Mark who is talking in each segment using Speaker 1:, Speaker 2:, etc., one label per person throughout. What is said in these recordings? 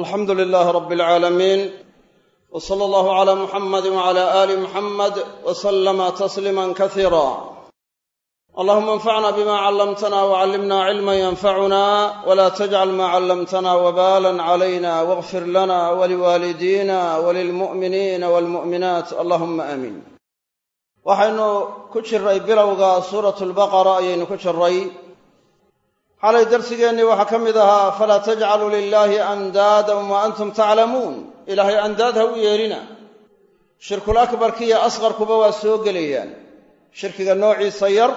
Speaker 1: alxamdu lilaahi rabbi alcaalamiin w sala allahu calaa muxamadi wacala aali muxamed wa sallama tasliiman kasiira allahuma anfacna bima callamtana wacallimna cilman yanfacuna wla tajcal ma callamtana wabalan calayna wagfir lana waliwaalidiina walilmu'miniina walmu'minaat allahuma aamiin waxaynu ku jiray bilowga suuratu lbaqara ayaynu ku jiray xalay darsigeennii waxaa ka mid ahaa falaa tajcaluu lilaahi andaadan wa antum taclamuun ilaahay andaad ha u yeelina shirkul akbarkiiyo asqarkuba waa soo gelayaan shirkiga noociisa yar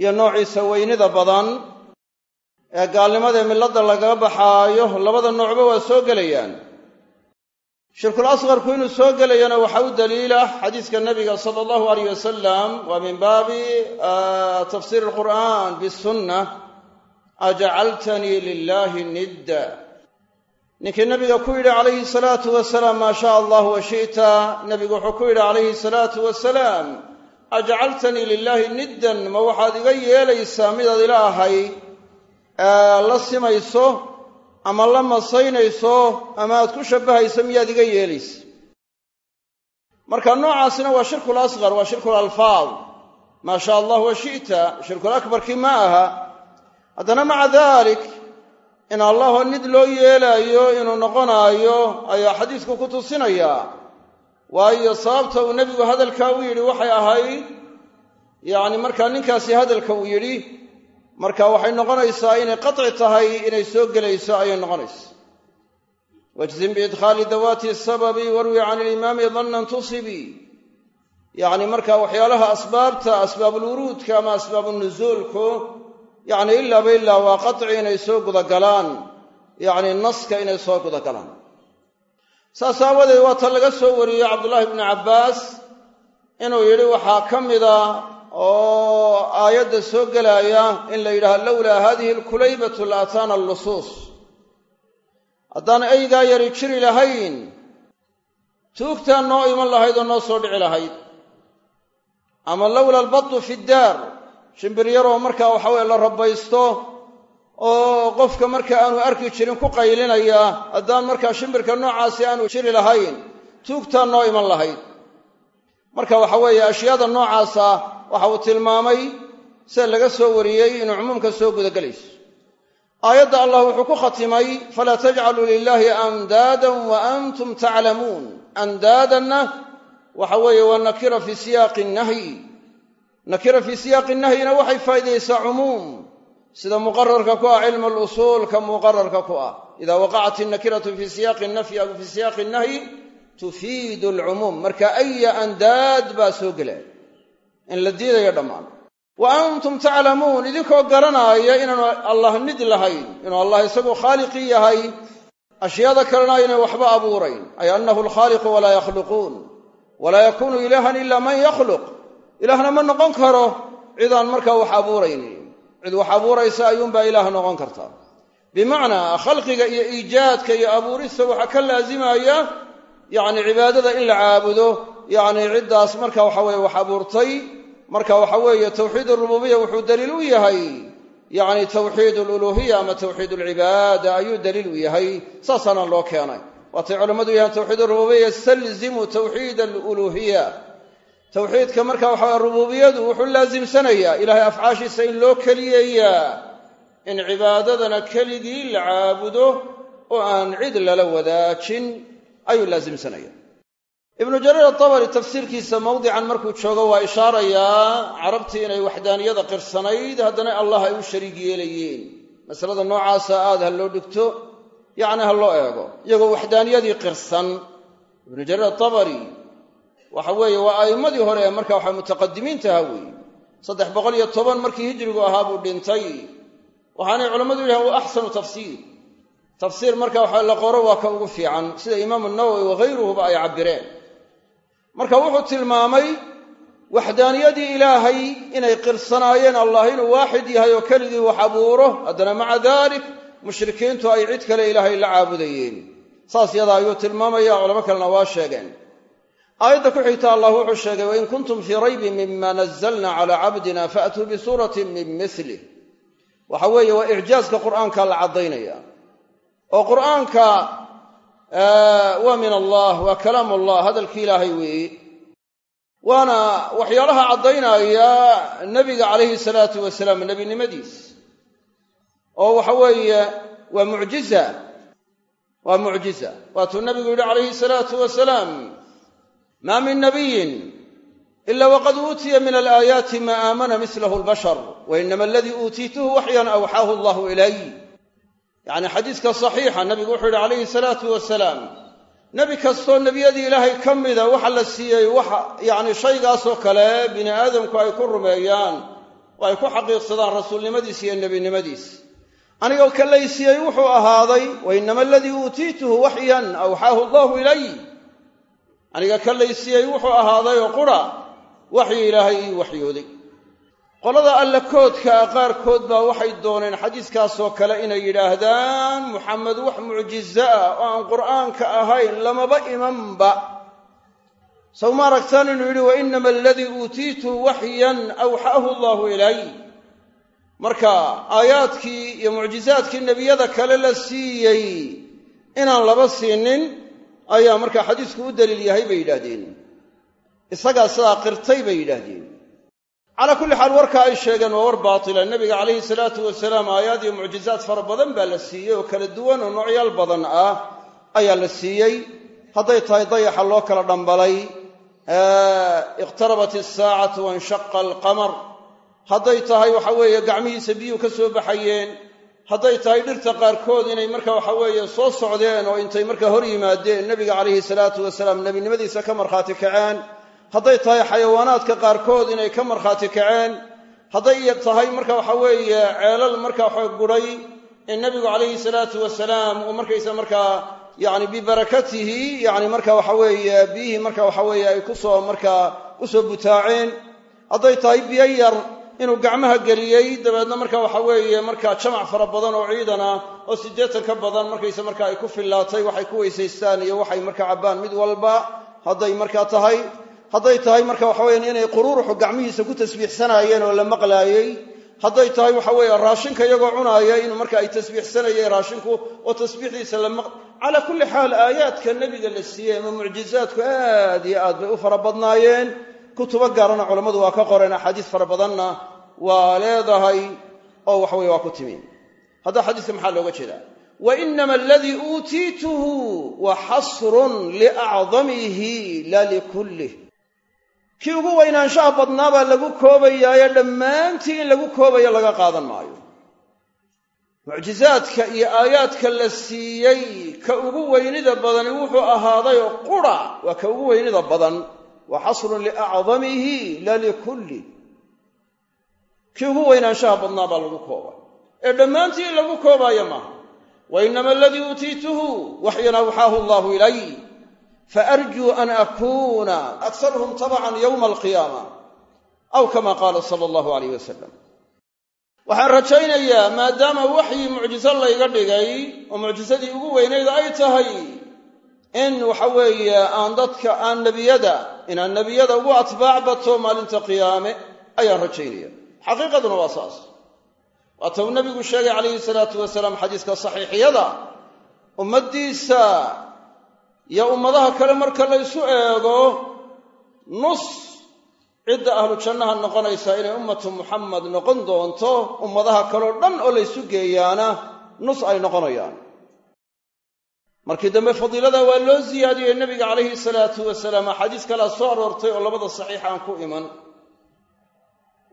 Speaker 1: iyo noociisa weynida badan ee gaalnimadee milladda lagaga baxaayo labada noocba waa soo gelayaan shirkul asqarku inuu soo gelayana waxaa u daliila xadiiska nabiga sala allahu alayh wasalam waa min baabi tafsiir alqur'an bisunna ajacaltanii lilaahi nidda. Ninkii nabiga ku yidhi calayhi salaatu wasalaam maa shaa allah wa shi'ta nabigu wuxuu ku yidhi calayhi salaatu wasalaam ajcaltanii lilaahi niddan ma waxaad iga yeelaysaa midaad ila ahay? La simayso ama la masaynayso ama aad ku shabbahayso miyaad iga yeelaysa? Marka noocaasina waa shirkul asqar waa shirkul alfaad. Maa shaa allah wa shi'ta shirkul akbarkii ma aha haddana maca dalik in allahoo nid loo yeelaayo inuu noqonaayo ayaa xadiisku ku tusinayaa. Waayo sababta uu nebigu hadalkaa u yidhi waxay ahayd yacni markaa ninkaasi hadalka uu yidhi marka waxay noqonaysaa inay qaci tahay inay soo gelayso ayay noqonaysa. Wajzim biidkhaali dawaati sababi warwi can ilimaami dannan tusibi. Yacni marka waxyaalaha asbaabta asbaabulwuruudka ama asbaabunuzuulku yacni ilaaba ilaa waa qaci inay soo gudagalaan. Yacni naska inay soo gudagalaan. Saas aawadeed waa ta laga soo wariyey cabdullaahi bnu cabbaas inuu yidhi waxaa ka mida oo aayadda soo gelaya in la yidhaha lowlaa hadihi alkulaybatu la ataana allusuus. Haddaan eygaa yari jiri lahayn tuugtaan noo iman lahayd oo noo soo dhici lahayd. Ama lowla albadu fi ddaar shimbir yaroo markaa waxa weye la rabbaysto oo qofka marka aanu arki jirin ku qaylinaya haddaan markaa shimbirka noocaasi aanu jiri lahayn tuugtaan noo iman lahayd marka waxa weeye ashyaada noocaasa waxa uu tilmaamay sida laga soo wariyey inuu cumuumka soo gudagelayso. Aayadda allah wuxuu ku khatimay falaa tajcaluu lilaahi andaadan wa antum taclamuun. Andaadanna waxa weeye waa nakira fii siyaaqi nahyi nakira fii siyaaqi nahyina waxay faa'iidaysaa cumuum sida muqararka ku ah cilmu lusuulka muqararka ku ah. Ida waqacat innakiratu fii siyaaqi nafyi aw fii siyaaqi nahyi tufiidu alcumuum. Marka aya andaad baa soo gelaya in la diidayo dhammaan. Wa antum taclamuun idinkoo garanaaya inaanu allah nid lahayn inuu allah isagu khaaliqii yahay. Ashyaada kalena aynay waxba abuurayn ay annahu alkhaaliqu walaa yakhluquun. Walaa yakuunu ilaahan ila man yakhluq ilaahna ma noqon karo cidaan markaa wax abuuraynin cid wax abuuraysa ayuunbaa ilaah noqon karta. Bimacnaa khalqiga iyo iijaadka iyo abuurista waxaa ka laazimaya yacni cibaadada in la caabudo yacni ciddaas marka waxa weye wax abuurtay marka waxa weeye tawxiid arububiya wuxuu daliil u yahay. Yacni tawxiid aluluhiya ama tawxiid alcibaada ayuu daliil u yahay. Saasaana loo keenay. Waatay culammadu yahaan tawxiid arububiya yastalzimu tawxiid aluluhiya tawxiidka marka waxaa rububiyadu wuxuu laasimsanayaa ilaahay afcaashiisa in loo keliyeeyaa in cibaadadana keligii la caabudo oo aan cid lala wadaajin ayuu laasimsanaya ibnu jariir atabari tafsiirkiisa mawdican markuu joogo waa ishaarayaa carabtii inay waxdaaniyada qirsanayd haddana allah ay u shariig yeelayeen. Masalada noocaasa aad ha loo dhigto yacni ha loo eego. Iyagoo waxdaaniyadii qirsan. Ibnu jariir atabari waxa weeye waa a'immadii hore ee marka waxa mutaqadimiinta ahaa weeye. Saddex boqol iyo toban markii hijrigu ahaa buu dhintay. Waxaanay culammadu yidhahan wa axsanu tafsiir. Tafsiir marka waxa la qoro waa ka ugu fiican. Sida imaamu nawowi waghayruhuba ay cabbireen. Marka wuxuu tilmaamay waxdaaniyadii ilaahay inay qirsanaayeen allah inuu waaxid yahay oo keligii wax abuuro haddana maca dalik mushrikiintu ay cid kale ilaahay la caabudayeen. Saas yadaa ayuu tilmaamaya culamo kalena waa sheegeen aayadda ku xigta allah wuxuu sheegay wain kuntum fii raybin mima nazalna cala cabdina faatuu bisuuratin min milih waxa weeye waa icjaaska qur'aanka la caddaynaya. Oo qur'aanka waa min allah waa kalaam allah hadalkii ilaahay weeye waana waxyaalaha caddaynaya nebiga calayhi salaatu wasalaam nebinimadiis. Oo waxa weeye waa mucjiza. Waa mucjiza. Waatuu nabigu yidhi calayhi salaatu wasalaam maa min nabiyin ila waqad uutiya min alaayaati ma aamana mislahu lbashar wa inama aladii uutiituhu waxyan awxaahu allahu ilay yacni xadiiska saxiixa nabigu wuxuu yidhi calayhi salaatu wasalaam nebi kastoo nebiyadii ilaahay ka mida waxa la siiyey waxa yacni shaygaasoo kale bini aadamku ay ku rumeeyaan oo ay ku xaqiiqsadaan rasuulnimadiis iyo nebinimadiis. Anigoo ka laysiiyey wuxuu ahaaday wa inama aladii uutiituhu waxyan awxaahu allahu ilay aniga ka laysiiyey wuxuu ahaaday oo qura waxyi ilaahay ii waxyooday qolada alla koodkaa qaarkood baa waxay dooneen xadiiskaasoo kale inay yidhaahdaan muxamed wax mucjizo ah oo aan qur'aanka ahayn lamaba imanba. Saw ma aragtaan inuu yidhi wa inama aladii uutiituhu waxyan awxaahu allahu ilay marka aayaadkii iyo mucjizaadkii nebiyada kale la siiyey inaan laba siinin ayaa markaa xadiisku u daliil yahay bay yidhaahdeen. Isagaa sidaa qirtay bay yidhaahdeen. Calaa kulli xaal warka ay sheegeen waa war baatila. Nebiga calayhi salaatu wasalaam aayaad iyo mucjizaad fara badan baa la siiyey oo kala duwan oo noocyaal badan ah ayaa la siiyey. Hadday tahay dayaxa loo kala dhambalay. Iqtarabat isaacatu wanshaqa alqamar hadday tahay waxa weeye gacmihiisa biyuhu ka soo baxayeen hadday tahay dhirta qaarkood inay marka waxa weeye soo socdeen oo intay markaa hor yimaadeen nebiga calayhi salaatu wasalaam nebinimadiisa ka markhaati kaceen. Hadday tahay xayawaanaadka qaarkood inay ka markhaati kaceen. Hadday tahay marka waxa weeye ceelal marka waxa guray in nebigu calayhi salaatu wasalaam uu markaysa markaa yani bibarakatihi yani marka waxa weeye biyihii marka waxa weeye ay ku soo markaa u soo butaaceen. Hadday tahay biyo yar inuu gacmaha geliyey. Dabeedna marka waxa weeye markaa jamac fara badan oo ciidan ah oo siddeetan ka badan markaysa marka ay ku fillaatay waxay ku weysaystaan iyo waxay marka cabbaan mid walba hadday markaa tahay hadday tahay marka waxa weyan inay quruuruxu gacmihiisa ku tasbiixsanaayeen oo la maqlaayey hadday tahay waxa weeye raashinka iyagoo cunaaya inuu marka ay tasbiixsanayeen raashinku oo tasbiixdiisa la maq calaa kulli xaal aayaadka nebiga la siiyey ama mucjizaadku aad iyo aad bay u fara badnaayeen. Kutubo gaarana culammadu waa ka qoreen axaadiis fara badanna waa leedahay oo waxa weye waa ku timi hadda xadiiska maxaa looga jeedaa? Wa inama aladii uutiituhu wa xasrun liacdamihi la likullih kii ugu weynaanshaha badnaa baa lagu koobayaayo dhammaantii in lagu koobayo laga qaadan maayo. Mucjizaadka iyo aayaadka la siiyey ka ugu weynida badani wuxuu ahaaday oo qura waa ka ugu weynida badan. Wa xasrun liacdamihi la likulli kii ugu weynaanshaha badnaa baa lagu koobay. Ee dhammaantii in lagu koobaayo maaha wa inama aladii uutiituhu waxyan awxaahu allahu ilay faarjuu an akuuna akarhum tabcan yowma alqiyaama aw kama qaala sala allahu alayh wasalam waxaan rajaynayaa maadaama waxyi mucjiso layga dhigay oo mucjisadii ugu weynayd ay tahay in waxa weeye aan dadka aan nebiyada inaan nebiyada ugu atbaac bato maalinta qiyaame ayaan rajaynaya xaqiiqaduna waa saas. Waata uu nabigu sheegay calayhi salaatu wasalaam xadiiska saxiixiyada ummaddiisa iyo ummadaha kale marka la ysu eego nus cidda ahlu jannaha noqonaysa inay ummatu muxamed noqon doonto ummadaha kaleo dhan oo laysu geeyaana nus ay noqonayaan. Markii dambe fadiilada waa loo siyaadiyey nebiga calayhi salaatu wasalaam. Axaadiis kalea soo aroortay oo labada saxiix aan ku iman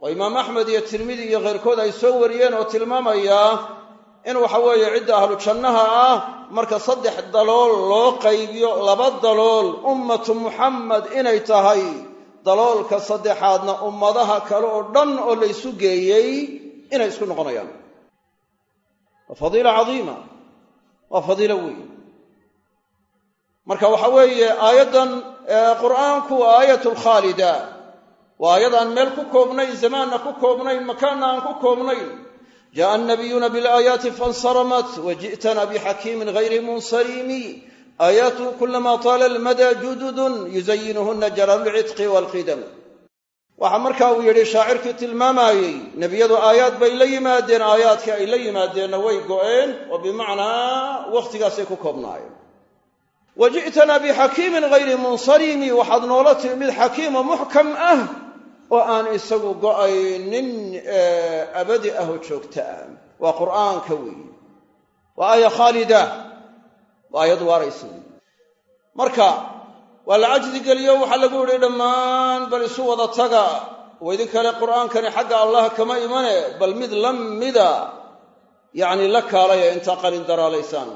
Speaker 1: oo imaam axmed iyo tirmidi iyo khayrkood ay soo wariyeen oo tilmaamayaa in waxa weeye cidda ahlu jannaha ah marka saddex dalool loo qaybiyo laba dalool ummatu muxamed inay tahay daloolka saddexaadna ummadaha kale oo dhan oo la ysu geeyey inay isku noqonayaan. Waa fadiila cadiima waa fadiilo weyn. Marka waxa weeye aayaddan qur'aanku waa aayat lkhaalida waa aayad aan meel ku koobnayn zamaanna ku koobnayn makaanna aan ku koobnayn jaءa الnabiyuna bاlآayaati faاnsaramat waji'tana bxakiimin غayri munsarimi aayaatuhu kulama taala almada jududun yuzayinuhuna jalaalu lcidqi wاlqidam waxaa marka uu yidhi shaacirkii tilmaamayey nebiyadu aayaad bay la yimaadeen aayaadkii ay la yimaadeenna way go'een oo bimacnaa wakhtigaasay ku koobnaayeen wa ji'tanaa bixakiimin hayri munsarimi waxaad noola timi mid xakiimo muxkam ah oo aan isagu go'aynin abadi ah oo joogta ah waa qur'aanka weeye. Waa aaya khaalida. Waa aayad waaraysa weeye. Marka waa la cajdi geliyo waxaa lagu yidhi dhammaan bal isu wada taga. Oo idin kale qur'aankani xagga allah kama imane bal mid la mida yacni la kaalaya intaa qalin daraalaysaan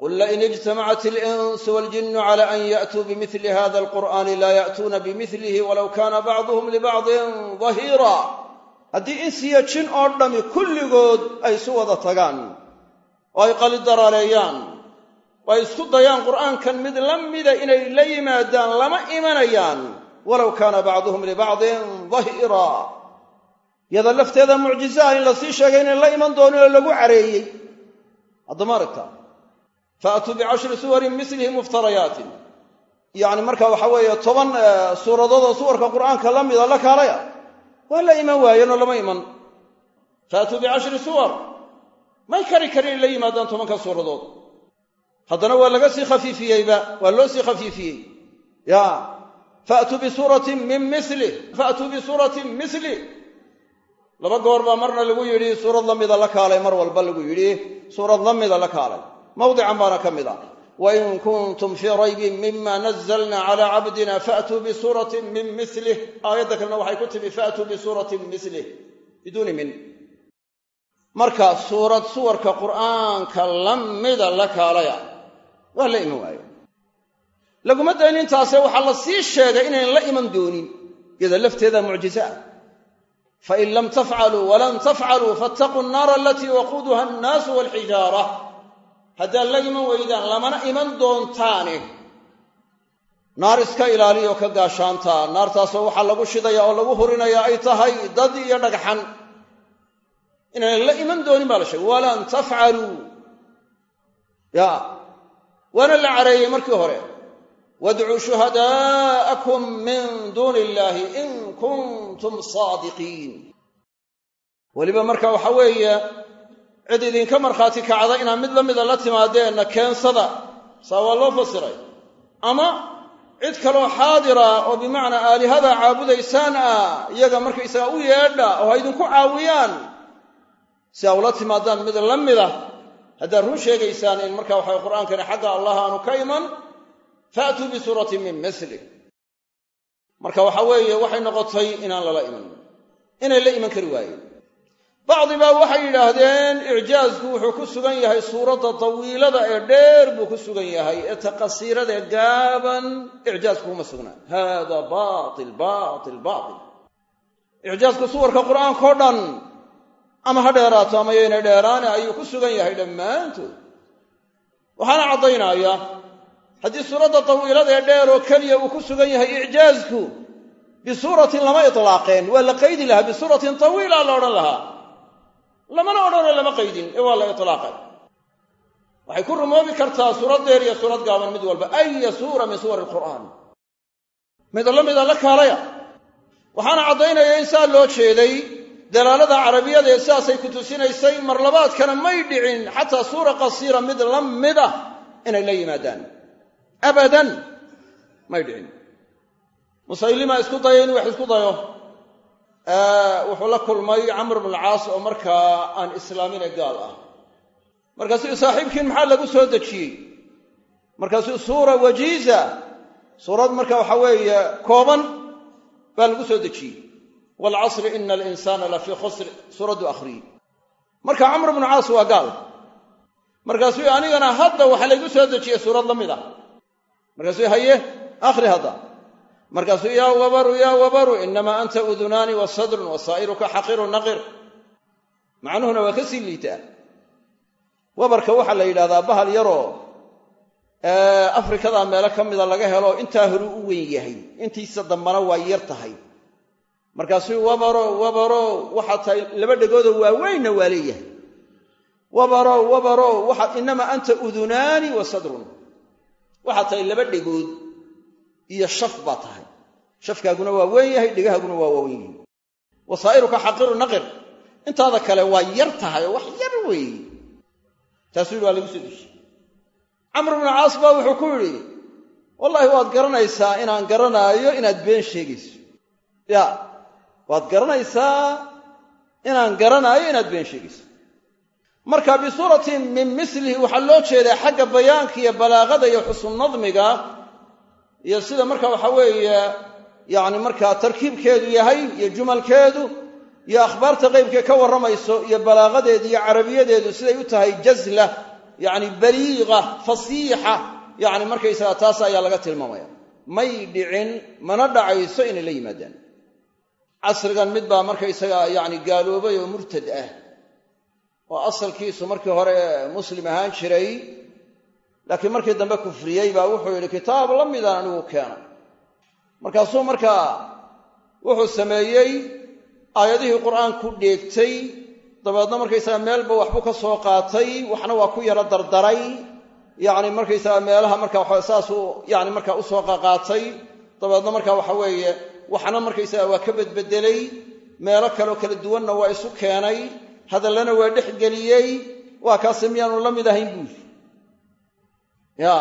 Speaker 1: qul lain ijtamacat alinsu waaljinnu cala an ya'tuu bimili hada alqur'aani laa ya'tuuna bimilihi walow kaana bacduhum libacdin dahiira haddii insiyo jin oo dhammi kulligood ay isu wada tagaan oo ay qalin daraaleeyaan oo ay isku dayaan qur'aankan mid la mida inay la yimaadaan lama imanayaan walow kaana bacduhum libacdin dahiira yada lafteeda mucjisaha in la sii sheegay inay la iman doonin oo lagu careeyey. Haddama faatuu bicashri suwarin milihi muftarayaatin yacni marka waxa weeye toban suuradood oo suwarka qur'aanka la mida la kaalaya waa la iman waayeenoo lama iman faatuu bicashri suwar may kari karin in la yimaadaan tobanka suuradood haddana waa laga sii khafiifiyeyba waa loo sii khafiifiyey ya faatuu bisuuratin min milih faatuu bisuuratin milih laba goor baa marna lagu yidhi suurad la mida la kaalay mar walba lagu yidhi suurad la mida la kaalay mawdican baana ka mid ah wain kuntum fii raybin mima nazalna cala cabdina faatuu bisuuratin min milih aayadda kalena waxay ku timi faatuu bisuuratin milih biduuni min marka suurad suwarka qur'aanka la la kaalaya waa la iman waayo laguma dayn intaase waxaa la sii sheegay inayn la iman doonin iyada lafteeda mucjize ah fain lam tafcaluu walan tafcaluu faataquu nnaara alatii waquuduha annaasu walxijaara haddaad la iman weydaan lamana iman doontaane naar iska ilaaliyo ka gaashaantaa naartaasoo waxaa lagu shidaya oo lagu hurinaya ay tahay dad iyo dhagxan. Inaan la iman doonin baa la sheegay. Walan tafcaluu ya. Waana la careeyey markii hore. Wadcuu shuhadaa'akum min duuni illaahi in kuntum saadiqiin. Weliba marka waxa weeye cid idinka markhaati kacda inaad mid la mida la timaadeenna keensada saa waa loo fasiray. Ama cid kaloo xaadira oo bimacnaa aalihada caabudaysaan ah iyaga markaysaga u yeedha oo ha idinku caawiyaan si aa ula timaadaan mid la mida haddaad run sheegaysaan in marka waxa qur'aankani xagga allah aanu ka iman faatuu bisuuratin min milih marka waxa weeye waxay noqotay inaan lala iman. Inay la iman kari waayeen bacdi baa waxay yidhaahdeen icjaazku wuxuu ku sugan yahay suuradda tawiilada ee dheer buu ku sugan yahay ee taqasiirada ee gaaban icjaazku kuma sugnaa. Hada bail bail bail icjaazku suwarka qur'aankao dhan ama ha dheeraato ama yaynay dheeraane ayuu ku sugan yahay dhammaantood. Waxaana caddaynaya haddii suuradda tawiilada ee dheer oo keliya uu ku sugan yahay icjaazku bisuuratin lama itlaaqeen waa la qaydi lahaa bisuuratin tawiila la odhan lahaa lamana odhanoo lama qaydin ee waa la itlaaqay. Waxay ku rumoobi kartaa suurad dheer iyo suurad gaaban mid walba. Aya suura min suwar alqur'aan. Mid la mida la kaalaya. Waxaana caddaynaya in saa loo jeeday dalaalada carabiyada ee sidaasay ku tusinaysay marlabaadkana may dhicin xataa suura qasiira mid la mida inay la yimaadaan. Abadan may dhicin. Musaylima isku daya inuu wax isku dayo wuxuu la kulmay camr bnu alcaas oo markaa aan islaamine gaal ah. Markaasuu saaxiibkiin maxaa lagu soo dejiyey? Markaasuu suura wajiiza suurad marka waxa weeye kooban baa lagu soo dejiyey. Waalcasri ina alinsaana lafii khusr suuraddu akhriyey marka camr bnu caas waa gaal. Markaasuu anigana hadda waxaa laygu soo dejiyey suurad la mid ah. Markaasuu haye akhri hadda markaasuu yaa wabaru yaa wabaru inamaa anta udunaani wa sadrun wa saa'iruka xaqiru naqir. Macnuhuna waa ka sii liitaa wabarka waxaa la yidhahdaa bahal yaroo afrikada meelo ka mida laga helo intaa horu u weyn yahay. Intiisa dambana waa yar tahay. Markaasuu wabaro wabaro waxaa tahay laba dhegoodoo waaweynna waa leeyahay. Wabaro wabaro inamaa anta udunaani wa sadrun. Waxaa tahay laba dhegood iyo shaf baa tahay. Shafkaaguna waa weyn yahay dhegahaguna waa waawen yihiin wasaa'iruka xaqiru naqir. Intaada kale waa yar tahay oo wax yar weeye taasuu waa lagu soo dejiyey. Camr bnu caas baa wuxuu ku yidhi wallaahi waad garanaysaa inaan garanaayo inaad been sheegayso. Ya waad garanaysaa inaan garanaayo inaad been sheegayso. Marka bisuuratin min mislihi waxaa loo jeedaa xagga bayaanka iyo balaaqada iyo xusn nadmiga iyo sida marka waxa weeye yacni markaa tarkiibkeedu yahay iyo jumalkeedu iyo akhbaarta qeybkee ka warramayso iyo balaaqadeedu iyo carabiyadeedu siday u tahay jazla yacni baliiqa fasiixa yacni markaysaga taas ayaa laga tilmaamaya. May dhicin mana dhacayso inay la yimaadaan. Casrigan mid baa markaysaga yacni gaaloobay oo murtad ah. Oo asalkiisu markii hore muslim ahaan jiray laakiin markii dambe kufriyey baa wuxuu yidhi kitaab la midaan anigu keenay markaasuu markaa wuxuu sameeyey aayadihii qur'aanku dheegtay dabeedna markaysaga meelba waxbuu ka soo qaatay waxna waa ku yaro dardaray. Yacni markaysaga meelaha marka waxa saasuu yani markaa u soo qaqaatay dabeedna marka waxa weeye waxna markaysaga waa ka bedbedelay. Meelo kaleo kala duwanna waa isu keenay hadallana waa dhex geliyey. Waa kaase miyaanu la mid ahayn buuli ya.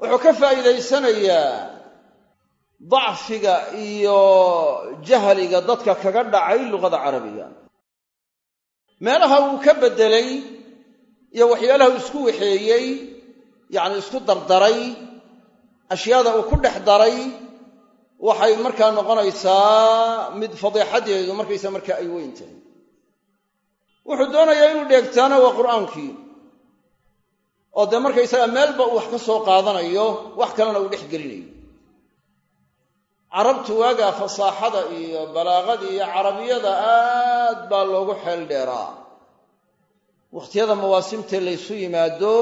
Speaker 1: Wuxuu ka faa'iidaysanayaa dacfiga iyo jahliga dadka kaga dhacay luqada carabiga. Meelaha uu ka beddelay iyo waxyaalaha uu isku waxeeyey yacni isku dardaray ashyaada uu ku dhex daray waxay markaa noqonaysaa mid fadiixadeedu markaysa marka ay weyn tahay. Wuxuu doonayaa inuu dheegtaana waa qur'aankii oo dee markaysaga meelba uu wax ka soo qaadanayo wax kalena uu dhex gelinayo carabtu waagaa fasaaxada iyo balaaqada iyo carabiyada aad baa loogu xeel dheeraa. Wakhtiyada mawaasimtee laysu yimaado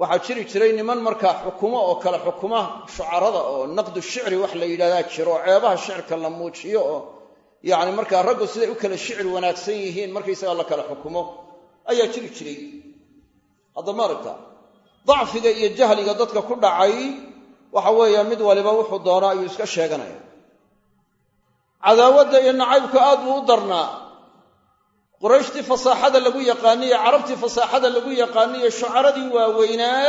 Speaker 1: waxaa jiri jiray niman markaa xukumo oo kale xukuma shucarada oo naqdu shicri wax la yidhahdaa jiro oo ceebaha shicirka la muujiyo oo yacni markaa raggu siday u kala shicri wanaagsan yihiin markaysagaa la kala xukumo. Ayaa jiri jiray hadda ma aragta dacfiga iyo jahliga dadka ku dhacay waxa weeye mid waliba wuxuu doonaa ayuu iska sheeganaya cadaawadda iyo nacaybku aad buu u darnaa. Qurayshtii fasaaxada lagu yaqaaniyo carabtii fasaaxada lagu yaqaaniyo shucaradii waaweynaa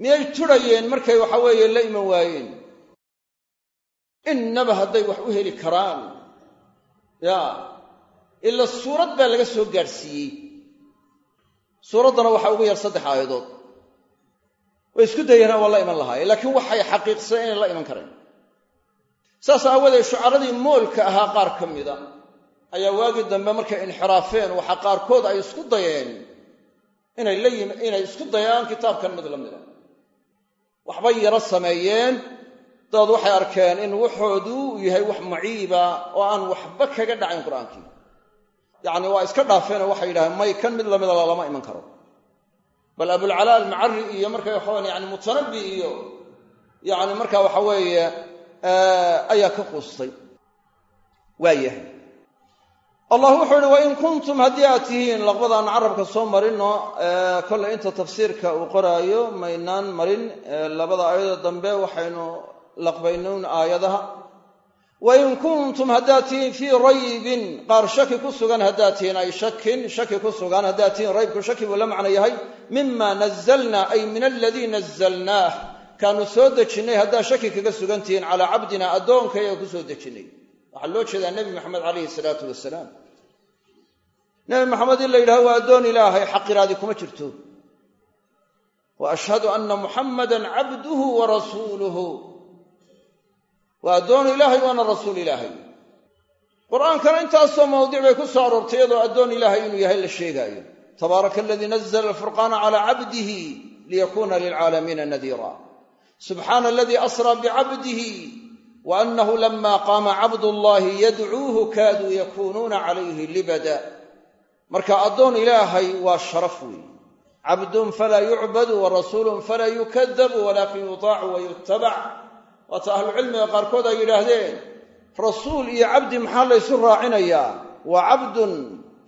Speaker 1: miyay tudhayeen markay waxa weeye la iman waayeen? Innaba hadday wax u heli karaan. Ya ila suurad baa laga soo gaadhsiiyey suuraddana waxaa ugu yar saddex aayadood. Way isku dayeenaa waa la iman lahaayeen laakiin waxay xaqiiqsadeen inay la iman kareen. Saas aawadeed shucaradii moolka ahaa qaar ka mida ayaa waagii dambe markay inxiraafeen waxaa qaarkood ay isku dayeen inay inay isku dayaan kitaabkan mid la mida waxbay yaro sameeyeen dabeed waxay arkeen in waxoodu yahay wax muciiba oo aan waxba kaga dhacayn qur'aankii yacni waa iska dhaafeenoo waxay yidhahdeen may kan mid lamida lama iman karo. Bal abulcalaa almacari iyo marka waxawan yani mutanabbi iyo yani marka waxa weeye ayaa ka quustay. Waayahay allah wuxuu ihi wain kuntum haddii aad tihiin laqbadaan carabka soo marino kolley inta tafsiirka uu qoraayo maynaan marin labada aayadoo dambe waxaynu laqbaynuun aayadaha wain kuntum haddaad tihiin fii raybin qaar shaki ku sugan haddaad tihiin ay shakin shaki ku sugan haddaad tihiin raybku shaki buu la macno yahay mima nazalna ay min aladii nazalnaah kaanu soo dejinnay haddaad shaki kaga sugan tihiin calaa cabdina addoonkayaga ku soo dejinnay waxaa loo jeedaa nebi maxamed calayhi salaatu wasalaam nebi maxamed in la yidhaho waa addoon ilaahay xaqiraadi kuma jirto wa ashhadu anna muxammadan cabduhu wa rasuuluhu waa addoon ilaahay waana rasuul ilaahay. Qur'aankana intaasoo mawdic bay ku soo aroortay iyadoo addoon ilaahay inuu yahay la sheegaayo. Tabaaraka aladii nazla alfurqaana calaa cabdihi liyakuuna lilcaalamiina nadiira. Subxaana aladii asraa bicabdihi wa annahu lama qaama cabdullahi yadcuuhu kaaduu yakuunuuna calayhi libada. Marka addoon ilaahay waa sharaf weeye cabdun falaa yucbadu wa rasuulun falaa yukadabu walaakin yutaacu wa yutabac waata ahlucilmiga qaarkood ay yidhaahdeen rasuul iyo cabdi maxaa laysu raacinayaa? Waa cabdun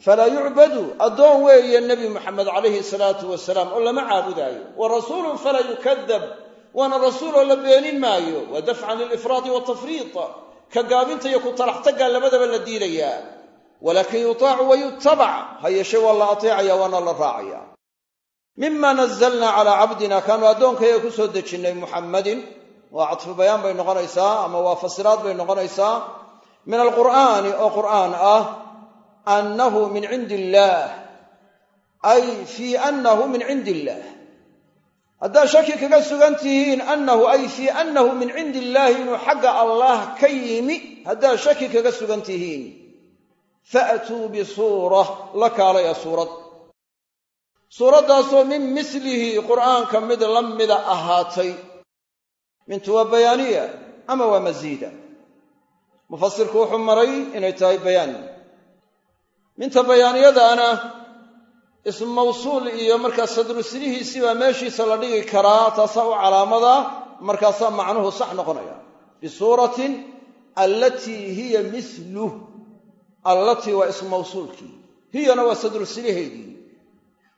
Speaker 1: falaa yucbadu. Addoon weeye nebi moxamed calayhi salaatu wasalaam oo lama caabudaayo. Wa rasuulun falaa yukadab waana rasuuloo la beenin maayo. Waa dafcan lilifraadi watafriid ka gaabinta iyo ku talaxtaggaa labadaba la diidayaa walaakin yutaacu wa yutabac ha yeeshee waa la ateecaya waana la raacaya mima nazalna calaa cabdina kaanu addoonkayaga ku soo dejinnay muxammadin waa cadfu bayaan bay noqonaysaa ama waa fasiraad bay noqonaysaa. Min alqur'aani oo qur'aan ah annahu min cindi illaah ay fii annahu min cindi illaah haddaad shaki kaga sugan tihiin annahu ay fii annahu min cindi illaahi inuu xagga allah ka yimi haddaad shaki kaga sugan tihiin. Faatuu bisuura la kaalaya suurad. Suuraddaasoo min mislihi qur'aanka mid la mida ahaatay mintu waa bayaaniya ama waa masiida mufasirku wuxuu maray inay tahay bayaan. Minta bayaaniyadaana ismu mawsuul iyo markaa sadrusilihiisii baa meeshiisa la dhigi karaa taasaa u calaamada markaasaa macnuhu sax noqonaya. Bisuuratin allatii hiya miluh allatii waa ismu mawsuulkii hiyana waa sadrusiliheedii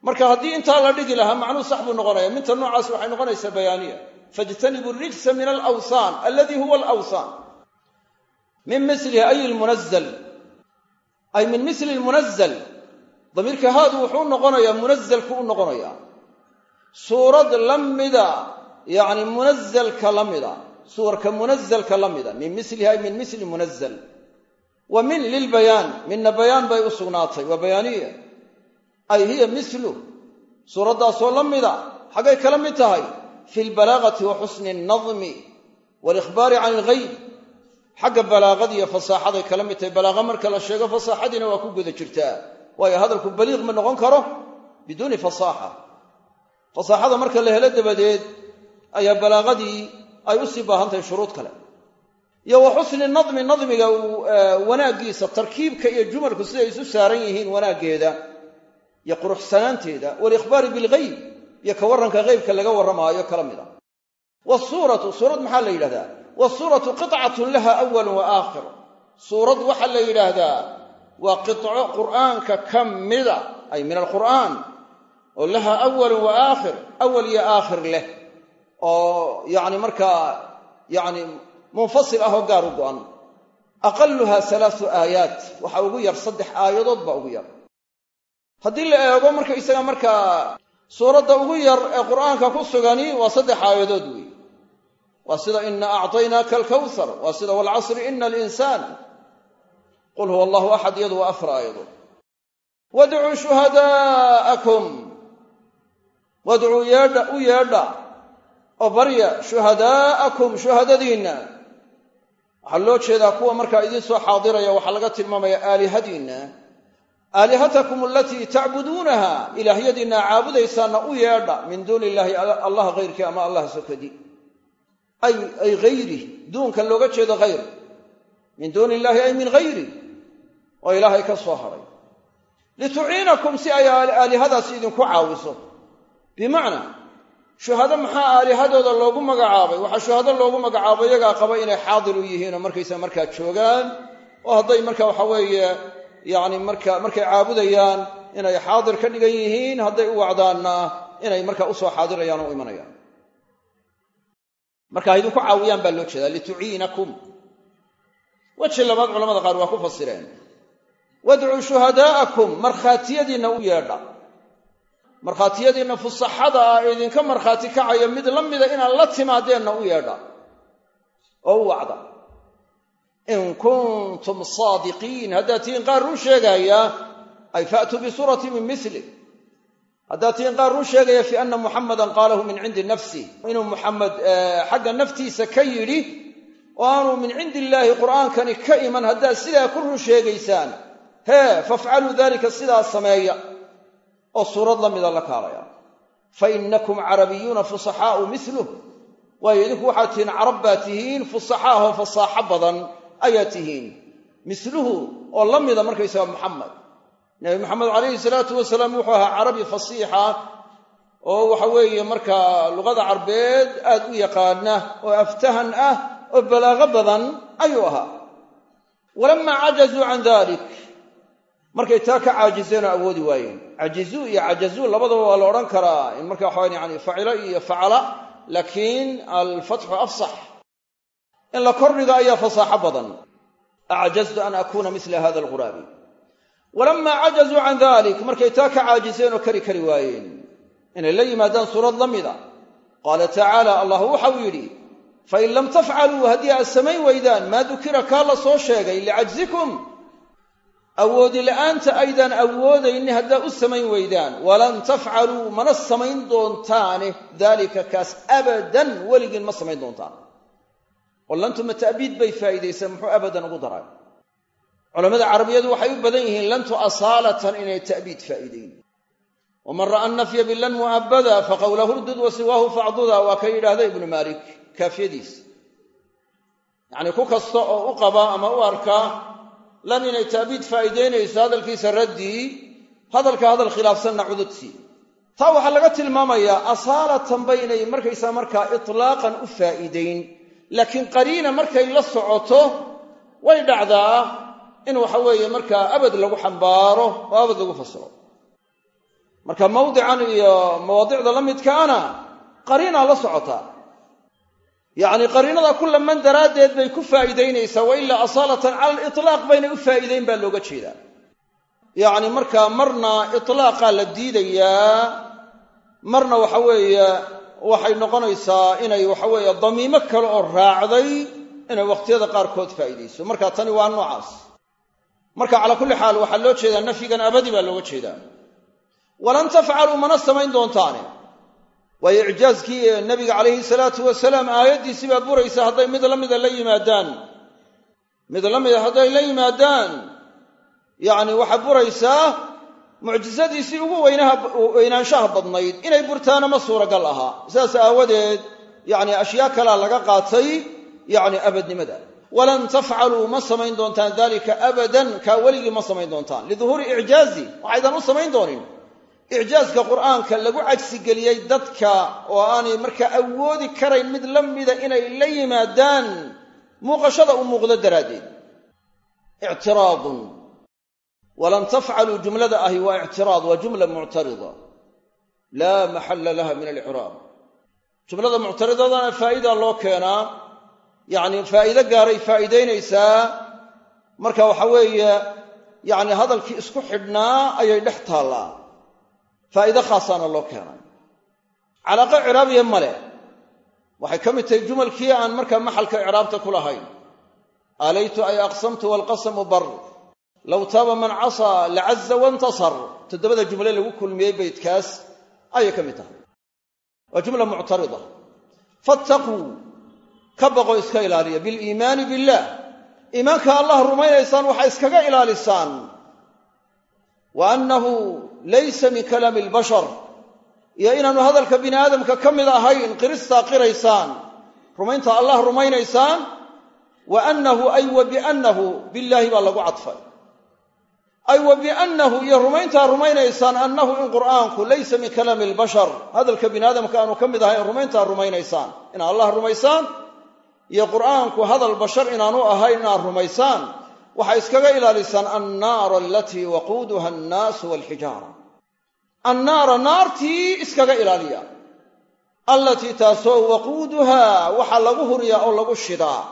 Speaker 1: marka haddii intaa la dhigi lahaa macnuhu sax buu noqonaya. Minta noocaas waxay noqonaysaa bayaaniya faijtanibu rijsa min alawsaan alladii huwa alawsaan min milihi ay lmunazal ay min misli lmunazal damiirka haadu wuxuu noqonayaa munazalku u noqonayaa. Suurad la mida yacni munazalka la mida. Suwarka munazalka la mida. Min milihi ay min misli munazal wa min lilbayaan. Minna bayaan bay u sugnaatay. Waa bayaaniya ay hiya milu suuraddaasoo la xaggay kala mid tahay fi lbalaagati wa xusni alnadmi waalikhbaari can ilghayb xagga balaaqadiiyo fasaaxaday kala mid tahay balaaqa marka la sheego fasaaxadiina waa ku guda jirtaa waayo hadalku baliiq ma noqon karo biduuni fasaaxa fasaaxada marka la helo dabadeed ayaa balaaqadii ay u sii baahan tahay shuruud kale iyo wa xusni nadmi nadmiga wanaaggiisa tarkiibka iyo jumalku siday isu saaran yihiin wanaaggeeda iyo quruxsanaanteeda waalikhbaari bilghayb iyo ka warranka heybka laga warramaayo kala mid a. Wasuuratu suurad maxaa la yidhahdaa? Wasuuratu qicatun laha awalun wa aakhir. Suurad waxaa la yidhaahdaa waa qico qur'aanka ka mida ay min alqur'aan oo laha awalun wa aakhir awal iyo aakhir leh oo yacni markaa yacni munfasil ah oo gaar u go'an. Aqaluha alaau aayaat waxaa ugu yar saddex aayadood baa ugu yar. Haddii la eego markaysaga markaa suuradda ugu yar ee qur'aanka ku sugani waa saddex aayadood wey waa sida ina acطaynaaka alkawhar waa sida waalcasri ina alinsaan. Qul huwa allahu axad iyadu waa afar aayadood. Wadcuu shuhadaa'akum wadcuu yeedha u yeedha. Oo barya shuhadaa'akum shuhadadiinna. Waxaa loo jeedaa kuwa markaa idiin soo xaadiraya waxaa laga tilmaamaya aalihadiinna aalihatakum alatii tacbuduunaha ilaahyadiinna caabudaysaanna u yeedha min duuni illaahi allah hayrkii ama allah sokadi ay ay hayri duunka looga jeedo hayr min duuni illaahi ay min hayri oo ilaahay ka soo hadhay lituciinakum si ay aalihadaasi idinku caawiso. Bimacnaa shuhado maxaa aalihadooda loogu magacaabay? Waxaa shuhado loogu magacaabay iyagaa qaba inay xaadir u yihiin oo markaysa markaa joogaan oo hadday marka waxa weeye yacni marka markay caabudayaan inay xaadir ka dhigan yihiin hadday u wacdaanna inay marka u soo xaadirayaan oo u imanayaan. Marka ha idinku caawiyaan baa loo jeedaa lituciinakum. Weji labaad culamada qaar waa ku fasireen. Wadcuu shuhadaa'akum markhaatiyadiinna u yeedha. Markhaatiyadiinna fusaxada ah ee idinka markhaati kacaya mid la mida inaad la timaadeenna u yeedha. Oo u wacda in kuntum saadiqiin haddaad tihiin qaar run sheegaya ay faatuu bisuurati min mili haddaad tihiin qaar run sheegaya fi anna muxamadan qaalahu min cindi nafsi inuu muxamed xagga naftiisa ka yidhi oo aanu min cindi illaahi qur'aankani ka iman haddaad sidaa ku run sheegaysaan hee fafcaluu dalika sidaa sameeya oo suurad la mida la kaalaya fa innakum carabiyuuna fusaxaa'u miluh waayo idinku waxaad tihiin carab tihiin fusaxaahoo fasaaxo badan ayaa tihiin. miluhu oo la mida markaysaga muxamed nebi maxamed calayhi salaatu wasalaam wuxuu ahaa carabi fasiixa oo waxa weeye markaa luqada carbeed aad u yaqaana oo aftahan ah oo balaaqo badan ayuu ahaa. walamaa cajazuu can dalik markay taa ka caajizeen oo awoodi waayeen. cajizuu iyo cajazuu labadaba waa la odhan karaa in marka waxawan yani facilo iyo facala laakiin alfatxu afsax in la kordhiga ayaa fasaaxo badan. Acjaztu an akuuna mila hada alghuraabi walamaa cajazuu can dalik markay taa ka caajiseen oo kari kari waayeen. Inay la yimaadaan suurad la mida. Qaala tacaala allah waxau yidhi fain lam tafcaluu haddii aad samayn weydaan maa dukira kaa la soo sheegay licajzikum awoodi la'aanta aydaan awoodayni haddaa u samayn weydaan walan tafcaluu mana samayn doontaane daalika kaas abadan weligiin ma samayn doontaan oo lantuma ta'biid bay faa'iidaysaa muxuu abadan ugu daray. Culammada carabiyadu waxay u badan yihiin lantu asaalatan inay ta'biid faa'iidayn. Waman ra'a nafya bilan mu'abada faqowlahu rdud wa siwaahu facduda waa ka yidhaahda ibnu maalik kaafiyadiis. Yacnii ku kasta oo u qaba ama u arka lan inay ta'biid faa'iidaynayso hadalkiisa raddii hadalka hadal khilaafsanna cududsi. Taa waxaa laga tilmaamayaa asaalatan ba inay markaysaa markaa itlaaqan u faa'iidayn laakiin qariina markay la socoto way dhacdaa in waxa weeye markaa abad lagu xambaaro oo abad lagu fasiro marka mawdican iyo mawaadicda la midkaana qariinaa la socotaa yacni qariinada ku laman daraaddeed bay ku faa'iidaynaysaa wa ilaa asaalatan cala alitlaaq baynay u faa'iidayn baa looga jeedaa. Yacni markaa marna itlaaqaa la diidayaa marna waxa weeye waxay noqonaysaa inay waxa weeye damiimo kale oo raacday inay waqtiyada qaarkood faa'iidayso. Marka tani waa noocaas. Marka calaa kulli xaal waxaa loo jeedaa nafyigan abadi baa looga jeedaa. Walan tafcaluu mana samayn doontaane. Waayo icjaaskii nabiga calayhi salaatu wasalaam aayaddiisii baa buraysa hadday mid la mida la yimaadaan. Mid la mida hadday la yimaadaan. Yacni waxaa buraysaa mucjisadiisii ugu weynaha weynaanshaha badnayd inay burtaana ma suuragal ahaa. Sidaas aawadeed yacni ashyaa kalaa laga qaatay yacni abadnimada. Walan tafcaluu ma samayn doontaan dalika abadan kaa weligii ma samayn doontaan. Liduhuuri icjaazi waxaydan u samayn doonin. Icjaaska qur'aanka lagu cajsigeliyey dadka oo aanay markaa awoodi karayn mid la mida inay la yimaadaan muuqashada u muuqdo daraaddeed walan tafcaluu jumlada ahi waa ictiraad waa jumla muctarida. Laa maxalla laha min alicraab jumlada muctaridadana faa'ida loo keenaa yacni faa'iide gaaray faa'iidaynaysaa marka waxa weeye yacni hadalkii isku xidhnaa ayay dhex taallaa. Faa'iide khaasaana loo keenay calaaqa icraabiya male. Waxay ka mid tahay jumalkii aan markaa maxalka icraabta ku lahayn. Aalaytu ay aqsamtu waalqasamu bar low taaba man casaa lacaza waintasar toddobada jumle lagu kulmiyey baydkaas ayay ka mid tahay. Waa jumla muctarida. Fattaquu ka baqo iska ilaaliya. Biliimaani billaah iimaanka allah rumaynaysaan waxaa iskaga ilaalisaan. Wa annahu laysa min kalaami albashar. Iyo inaanu hadalka bini aadamka ka mid ahayn qiristaa qiraysaan. Rumaynta allah rumaynaysaan wa annahu ay wa biannahu billaahi baa lagu cadfay ay wa biannahu iyo rumayntaa rumaynaysaan annahu in qur'aanku laysa min kalaami albashar. Hadalka bini aadamka aanu ka mid ahayn rumayntaa rumaynaysaan inaad allah rumaysaan iyo qur'aanku hadal bashar inaanu ahayn inaad rumaysaan waxaa iskaga ilaalisaan annaara alatii waquuduha annaasu walxijaara. Annaara naartii iskaga ilaaliya. Allatii taasoo waquuduhaa waxaa lagu huriyaa oo lagu shidaa.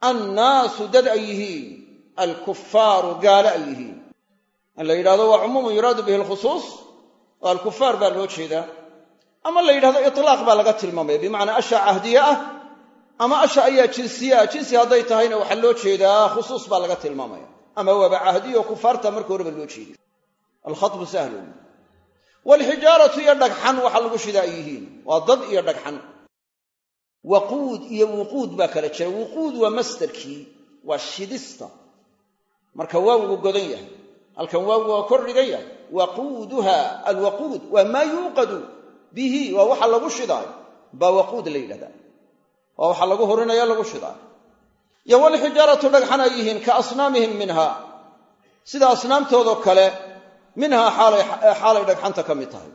Speaker 1: Annaasu dad ay yihiin alkufaaru gaale ay yihiin in la yidhahdo waa cumuumun yuraadu bihi alkhusuus oo alkufaar baa loo jeedaa. Ama la yidhahdo itlaaq baa laga tilmaamaya bimacnaa asha cahdiye ah ama asha ayaa jinsiye ah. Jinsi hadday tahayna waxaa loo jeedaa khusuus baa laga tilmaamaya. Ama waaba cahdiyo kufaarta marka horeba loo jeeda alkhatbu sahlun waalxijaaratu iyo dhagxan waxa lagu shidaa ay yihiin. Waa dad iyo dhagxan. Waquud iyo wuquud baa kala jira. Wuquud waa masdarkii waa shidista marka waawigu godan yahay. Halkan waawigu waa kor dhigan yahay. Waquuduha alwaquud waa maa yuuqadu bihi waa waxa lagu shidaayo baa waquud la yidhahdaa waa waxa lagu horinaya lagu shidaa iyo walxijaaratu dhagxan ay yihiin ka asnaamihim minha. Sida asnaamtoodoo kale minhaa xaalay dhagxanta ka mid tahay.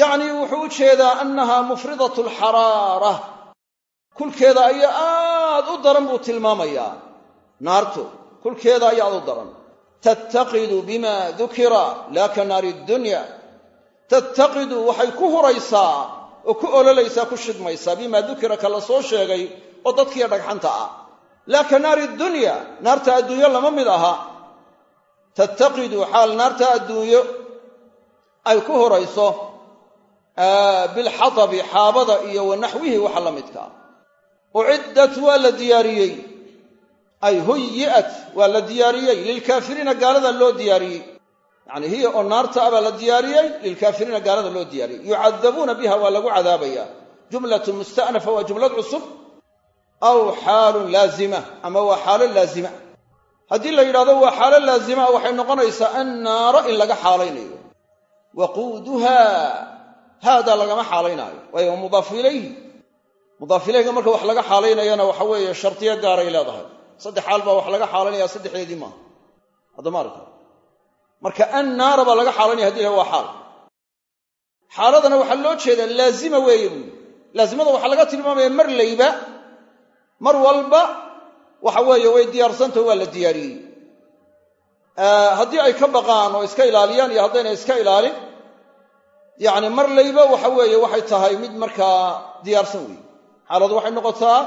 Speaker 1: Yacnii wuxuu u jeedaa annaha mufridatu alxaraara kulkeeda ayaa aad u daran buu tilmaamayaa. Naartu kulkeeda ayaa aad u daran. Tattaqidu bima dukira laa ka naari dunya. Tattaqidu waxay ku huraysaa oo ku ololaysaa ku shidmaysaa bimaa dukira ka la soo sheegay oo dadkiiyo dhagxanta ah. Laa ka naari dunya naarta adduunyo lama mid aha. Tattaqidu xaal naarta adduunyo ay ku horayso bilxatabi xaabada iyo wa naxwihi waxa la midkaa uciddat waa la diyaariyey ay huyi'at waa la diyaariyey. Lilkaafiriina gaalada loo diyaariyey. Yacni hiya oo naarta ah baa la diyaariyey lilkaafiriina gaalada loo diyaariyey. Yucadabuuna biha waa lagu cadaabaya. Jumlatun musta'nafa waa jumlad cusub. Aw xaalun laazima ama waa xaalo laazima. Haddii la yidhahdo waa xaalo laazima waxay noqonaysaa annaaro in laga xaalaynayo. Waquuduha haadaa lagama xaalaynaayo waayo waa mudaafu ilayhi mudaaf ilayhga marka wax laga xaalaynayana waxa weeye shardiyo gaaray leedahay saddex xaal baa wax laga xaalanaya saddexdeedii maaha haddama arka marka annaara baa laga xaalanaya haddii la waa xaal. Xaaladana waxaa loo jeedaa laazima weeye laazimada waxaa laga tilmaamaya mar layba mar walba waxa weeye way diyaarsantaho waa la diyaariyey. Haddii ay ka baqaan oo iska ilaaliyaan iyo haddayna iska ilaalin yacni mar layba waxa weeye waxay tahay mid markaa diyaarsan weeye. Xaaladu waxay noqotaa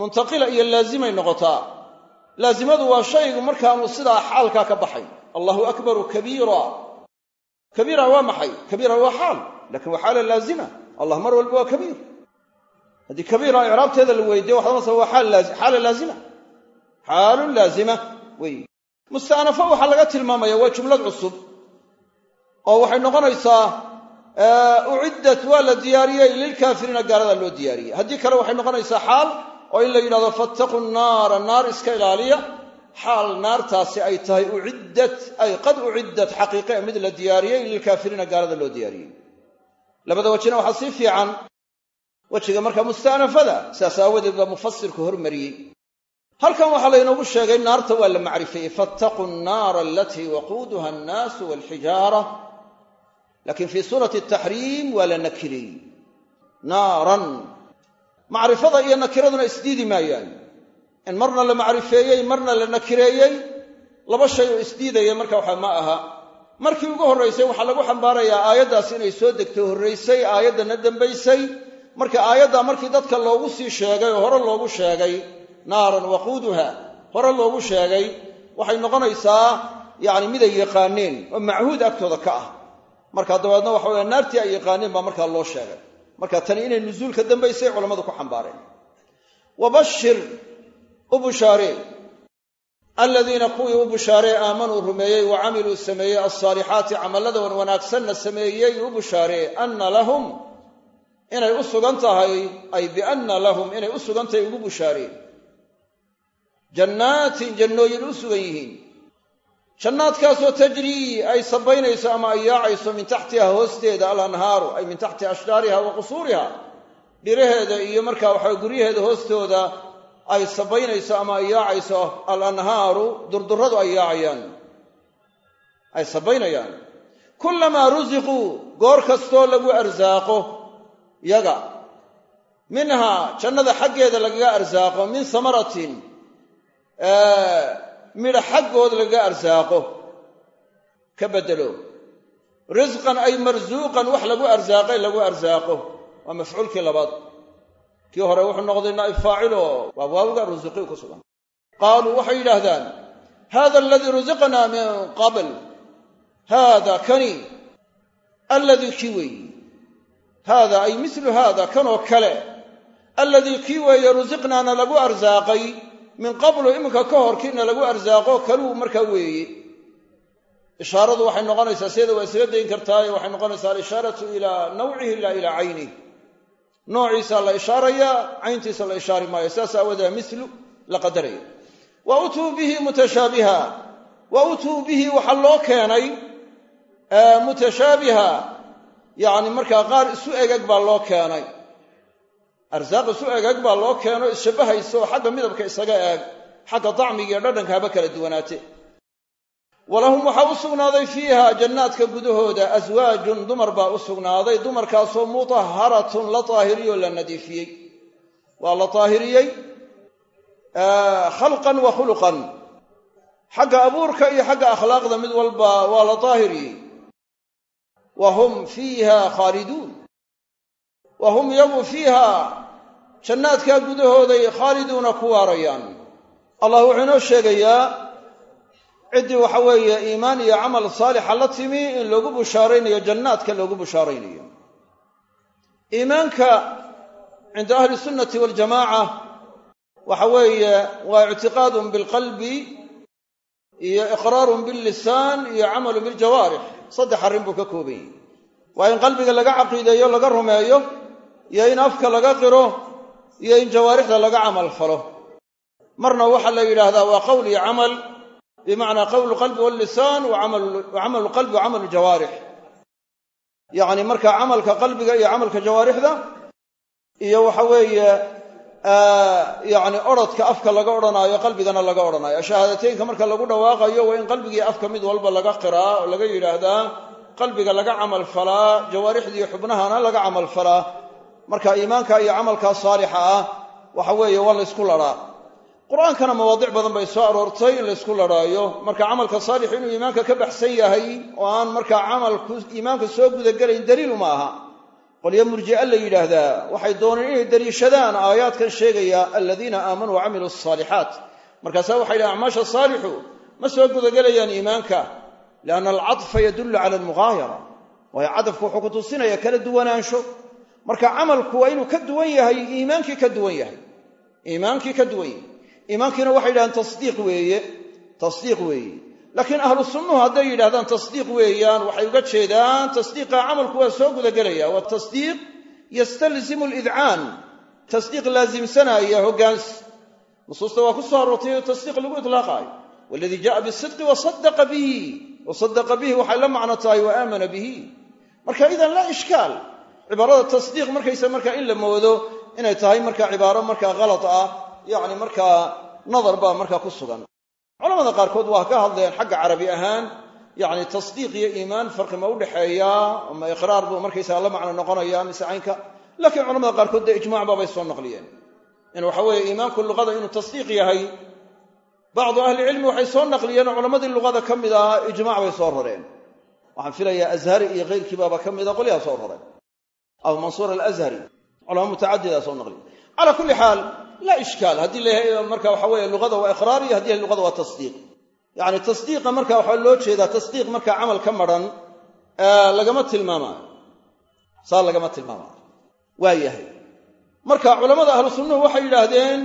Speaker 1: muntaqila iyo laazimay noqotaa laazimadu waa shaygu markaanu sidaa xaalkaa ka baxay. Allahu akbaru kabiira. Kabiira waa maxay? Kabiira waa xaal. Lakin waa xaala laazima. Allah mar walba waa kabiir. Haddii kabiira icraabteeda la weydiyo waxaad masa waa xaala laazima. Xaalun laazima. Wey. Musta'nafo waxaa laga tilmaamaya waa jumlad cusub oo waxay noqonaysaa uciddat waa la diyaariyey lilkaafiriina gaalada loo diyaariyey. Haddii kale waxay noqonaysaa xaal oo in la yidhahdo fattaquu naara naar iska ilaaliya. Xaal naartaasi ay tahay uciddat ay qad uciddat xaqiiqe mid la diyaariyey lilkaafiriina gaalada loo diyaariyey. Labada wejina waxaa sii fiican wejiga marka musta'nafada sidaas aawadeed baa mufasirku hormariyey. Halkan waxaa laynoogu sheegay naarta waa la macrifeeyey. Fattaquu nnaara alatii waquuduha annaasu walxijaara. Laakiin fii suurati taxriim waa la nakiriyey. Naaran macrifada iyo nakiraduna isdiidi maayaan. In marna la macrifeeyey marna la nakireeyey laba shay oo isdiidaya marka waxa ma aha. Markii ugu horraysay waxaa lagu xambaarayaa aayaddaas inay soo degto horraysay aayaddana dambaysay. Marka aayaddaa markii dadka loogu sii sheegay oo hore loogu sheegay naaran waquuduha hore loogu sheegay waxay noqonaysaa yacni mid ay yaqaaneen oo machuud agtooda ka ah. Marka dabeedna waxa weye naartii ay yaqaaneen baa markaa loo sheegay marka tani inay nusuulka dambaysay culammadu ku xambaareen. Wabashir u bushaaree aladiina kuwii u bushaaree aamanuu rumeeyey wa camiluu sameeyey alsaalixaati camallada wan wanaagsanna sameeyey u bushaaree anna lahum inay u sugan tahay ay bianna lahum inay u sugan tahay ugu bushaareen. Jannaatin jannooyin u sugan yihiin jannaadkaasoo tajrii ay sabaynayso ama ay yaacayso min taxtiha hoosteeda alanhaaru ay min taxti ashjaariha wa qusuuriha dhiraheeda iyo markaa waxaa guryaheeda hoostooda ay sabaynayso ama ay yaacayso alanhaaru durduradu ay yaacayaan. Ay sabaynayaan. Kullamaa rusiquu goor kastoo lagu arsaaqo yaga. Minhaa jannada xaggeeda lagaga arsaaqo min samaratin midha xaggood lagaga arsaaqo ka beddelo risqan ay marsuuqan wax lagu arsaaqay lagu arsaaqo. Waa mafcuulkii labaad. Kii hore wuxuu noqday naa'ib faacilo. Waa waawga rusuqii ku sugan. Qaaluu waxay yidhaahdaan hada aladii rusiqnaa min qabl. Haada kani alladii kii weeyi. Haada ay milu haada kanoo kale. Alladii kii weeye rusiqnaana lagu arsaaqay min qablu iminka ka hor lagu arsaaqo kaluu markaa weeye ishaaradu waxay noqonaysaa siyada waa isaga dayn kartaaye waxay noqonaysaa alishaaratu ilaa nawcihi laa ilaa caynih noociisa la ishaarayaa cayntiisa la ishaari maayo. Sidaas aawadee milu la qadaraya wa utuu bihi mutashaabiha. Wa utuu bihi waxaa loo keenay mutashaabiha yacni markaa qaar isu egeg baa loo keenay arsaaq isu egeg baa loo keeno isshabbahaysa oo xagga midabka isaga eeg xagga dacmiga iyo dhadhanka haba kala duwanaate walahum waxaa u sugnaaday fiiha jannaadka gudahooda aswaajun dumar baa u sugnaaday dumarkaasoo mutaharatun la taahiriyoo la nadiifiyey. Waa la taahiriyey khalqan wa khuluqan. Xagga abuurka iyo xagga akhlaaqda mid walba waa la taahiriyey. Wa hum fiiha khaaliduun wa hum iyagu fiiha jannaadkaa gudahooday khaaliduuna ku waarayaan. Allah wuxuu inoo sheegayaa ciddii waxa weeye iimaan iyo camal saalixa la timi in loogu bushaaraynayo jannaadka loogu bushaaraynayo. Iimaanka cinda ahli sunnati waljamaaca waxa weeye waa ictiqaadun bilqalbi iyo iqraarun billisaan iyo camalun biljawaarix saddex arrin buu ka kooban yahy waa in qalbiga laga caqiideeyo laga rumeeyo iyo in afka laga qiro iyo in jawaarixda laga camal falo. Marna waxaa la yidhaahdaa waa qowl iyo camal bimacnaa qowlu qalbi wallisaan wa camalu qalbi wa jawaarix. Yacni marka camalka qalbiga iyo camalka jawaarixda iyo waxa weeye yacni odrhodka afka laga odhanaayo qalbigana laga odhanaayo. Shahaadateynka marka lagu dhawaaqayo waa in qalbigii afka mid walba laga qiraa oo laga yidhaahdaa qalbiga laga camal falaa jawaarixdiiyo xubnahana laga camal falaa marka iimaanka iyo camalkaa saalixa ah waxa weeye waa laysku ladhaa qur'aankana mawaadic badan bay soo aroortay in laysku ladhaayo marka camalka saalixu inuu iimaanka ka baxsan yahay oo aan markaa camalku iimaanka soo gudagelayn daliil uma aha qolyo murji'a la yidhaahdaa. Waxay dooneen inay daliishadaan aayaadkan sheegaya aladiina aamanuu wacamiluu asaalixaat markaasaa waxay dhahen acmaasha saalixu ma soo gudagelayaan iimaanka lianna alcadfa yadullu cala almugaayara waayo cadafku wuxuu ku tusinaya kala duwanaansho marka camalku waa inuu ka duwan yahay iimaankii ka duwan yahay. Iimaankii ka duwan yahay. Iimaankiina waxay yidhahdeen tasdiiq weeye tasdiiq weeye. Laakiin ahlu sunnuhu hadday yidhahdaan tasdiiq weeyaan waxay uga jeedaan tasdiiqa camalku waa soo gudagelaya waa tasdiiq yastalzimu lidcaan tasdiiq laasimsanaya hoggaansi nusuusta waa ku soo aroortay oo tasdiiq lagu itlaaqaayo. Waladii ja'a bisidqi wasadaqa bihi. Wasadaqa bihi waxay la macno tahay wa aamana bihi. Marka idan laa ishkaal cibaarada tasdiiq markaysa markaa in la moodo inay tahay marka cibaaro markaa halad ah yacni markaa nadar baa markaa ku sugan. Culamada qaarkood waa ka hadleen xagga carabi ahaan yacni tasdiiq iyo iimaan farqi ma u dhexeeyaa ama iqraar buu markaysaga la macno noqonaya mise caynka. Laakiin culamada qaarkood dee ijmac baabay soo naqliyeen. In waxa weeye iimaanku luqada inuu tasdiiq yahay bacdu ahlicilmi waxay soo naqliyeen oo culammadii luqada ka mid ah ijmac bay soo rareen waxaan filayaa azhari iyo keyrkiibaaba ka mida qolyaha soo rareen abu mansuur alazhari. Culama mutacadida soo naqliya calaa kulli xaal laa ishkaal. Haddii la marka waxa weeye luqada waa iqraar iyo haddii luqada waa tasdiiq. Yacni tasdiiqa marka waxaa loo jeedaa tasdiiq marka camal ka madran lagama tilmaamaayo saa lagama tilmaamaayo waa yahay. Marka culammada ahlu sunnuhu waxay yidhaahdeen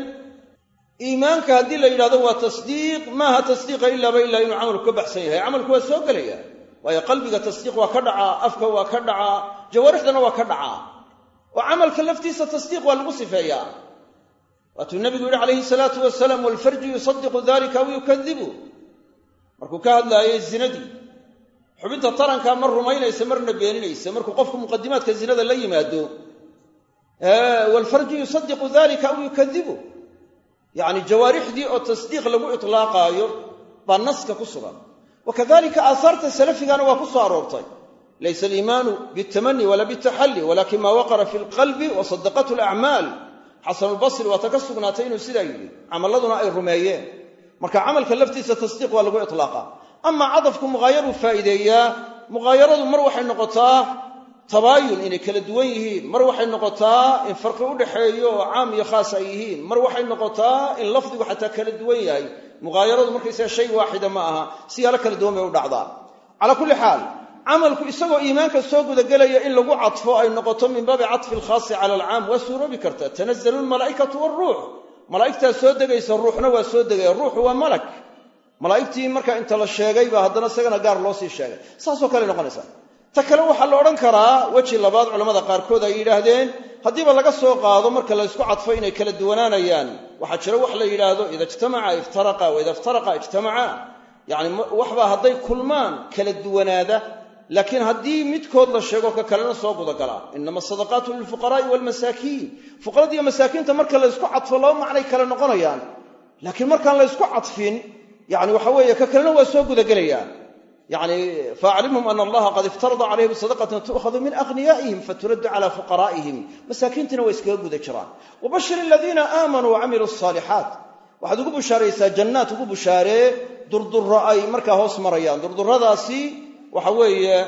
Speaker 1: iimaanka haddii la yidhahdo waa tasdiiq maaha tasdiiqa ilaaba ilaa inuu camalku ka baxsan yahay. Camalku waa soo gelaya. Waayo qalbiga tasdiiq waa ka dhacaa afka waa ka dhacaa jawaarixdana waa ka dhacaa. Oo camalka laftiisa tasdiiq waa lagu sifeeyaa. Waatuu nabigu yidhi calayhi salaatu wasalaam walfarju yusadiqu dalika aw yukadibu markuu ka hadlaayay zinadii xubinta tarankaa mar rumaynaysa marna beeninaysa markuu qofku muqadimaadka zinada la yimaado walfarju yusadiqu dalika aw yukadibu yacni jawaarixdii oo tasdiiq lagu itlaaqaayo baa naska ku sugan. Wa kadalika aahaarta salafigana waa ku soo aroortay laysa aliimaanu bitamani wala bitaxalli walakin ma waqara fi lqalbi wa sadaqathu alacmaal xasanulbasri waata ka sugnaatay inuu sidaa yidhi camalladuna ay rumeeyeen marka camalka laftiisa tasdiiq waa lagu itlaaqa amaa cadafku muqaayaruu faa'iideeyaa muqaayaradu mar waxay noqotaa tabaayun inay kala duwan yihiin mar waxay noqotaa in farqi u dhexeeyo oo caam iyo khaas ay yihiin mar waxay noqotaa in lafdigu xataa kala duwan yahay muqaayaradu markaysaga shay waaxida ma aha siyaalo kala duwan bay u dhacdaa camalku isagoo iimaanka soo gudagelaya in lagu cadfo ay noqoto min baabi catfi alkhaasi cala alcaam waa suuroobi karta. Tanazalu lmalaa'ikatu waaruux malaa'igtaa soo degaysa ruuxna waa soo degaya. Ruuxu waa malak. Malaa'igtii marka inta la sheegay haddana isagana gaar loo sii sheegay. Saasoo kale noqonaysa. Ta kale waxaa la odhan karaa weji labaad culamada qaarkood ay yidhaahdeen haddiiba laga soo qaado marka la ysku cadfo inay kala duwanaanayaan. Waxaa jira wax la yidhaahdo ida ijtamaca iftaraqa wa iftaraqa ijtamaca. Yacni waxbaa hadday kulmaan kala duwanaada laakiin haddii midkood la sheego ka kalena soo gudagalaa inama asadaqaatu lilfuqaraa'i waalmasaakiin fuqaradiiyo masaakiinta marka la ysku cadfo laba macnay kale noqonayaan. Laakiin markaan la ysku cadfin yani waxa weeye ka kalena waa soo gudagelayaa yani faaclimhum ana allaha qad iftarada calayhim sadaqatan tu'khadu min aghniyaa'ihim faturaddu cala fuqaraa'ihim. Masaakiintina waa iskaga guda jiraan. Wabashir aladiina aamanuu wacamiluu asaalixaat waxaad ugu bushaaraysaa jannaad ugu bushaaree durdurro ay markaa hoos marayaan. Durdurradaasi waxa weeye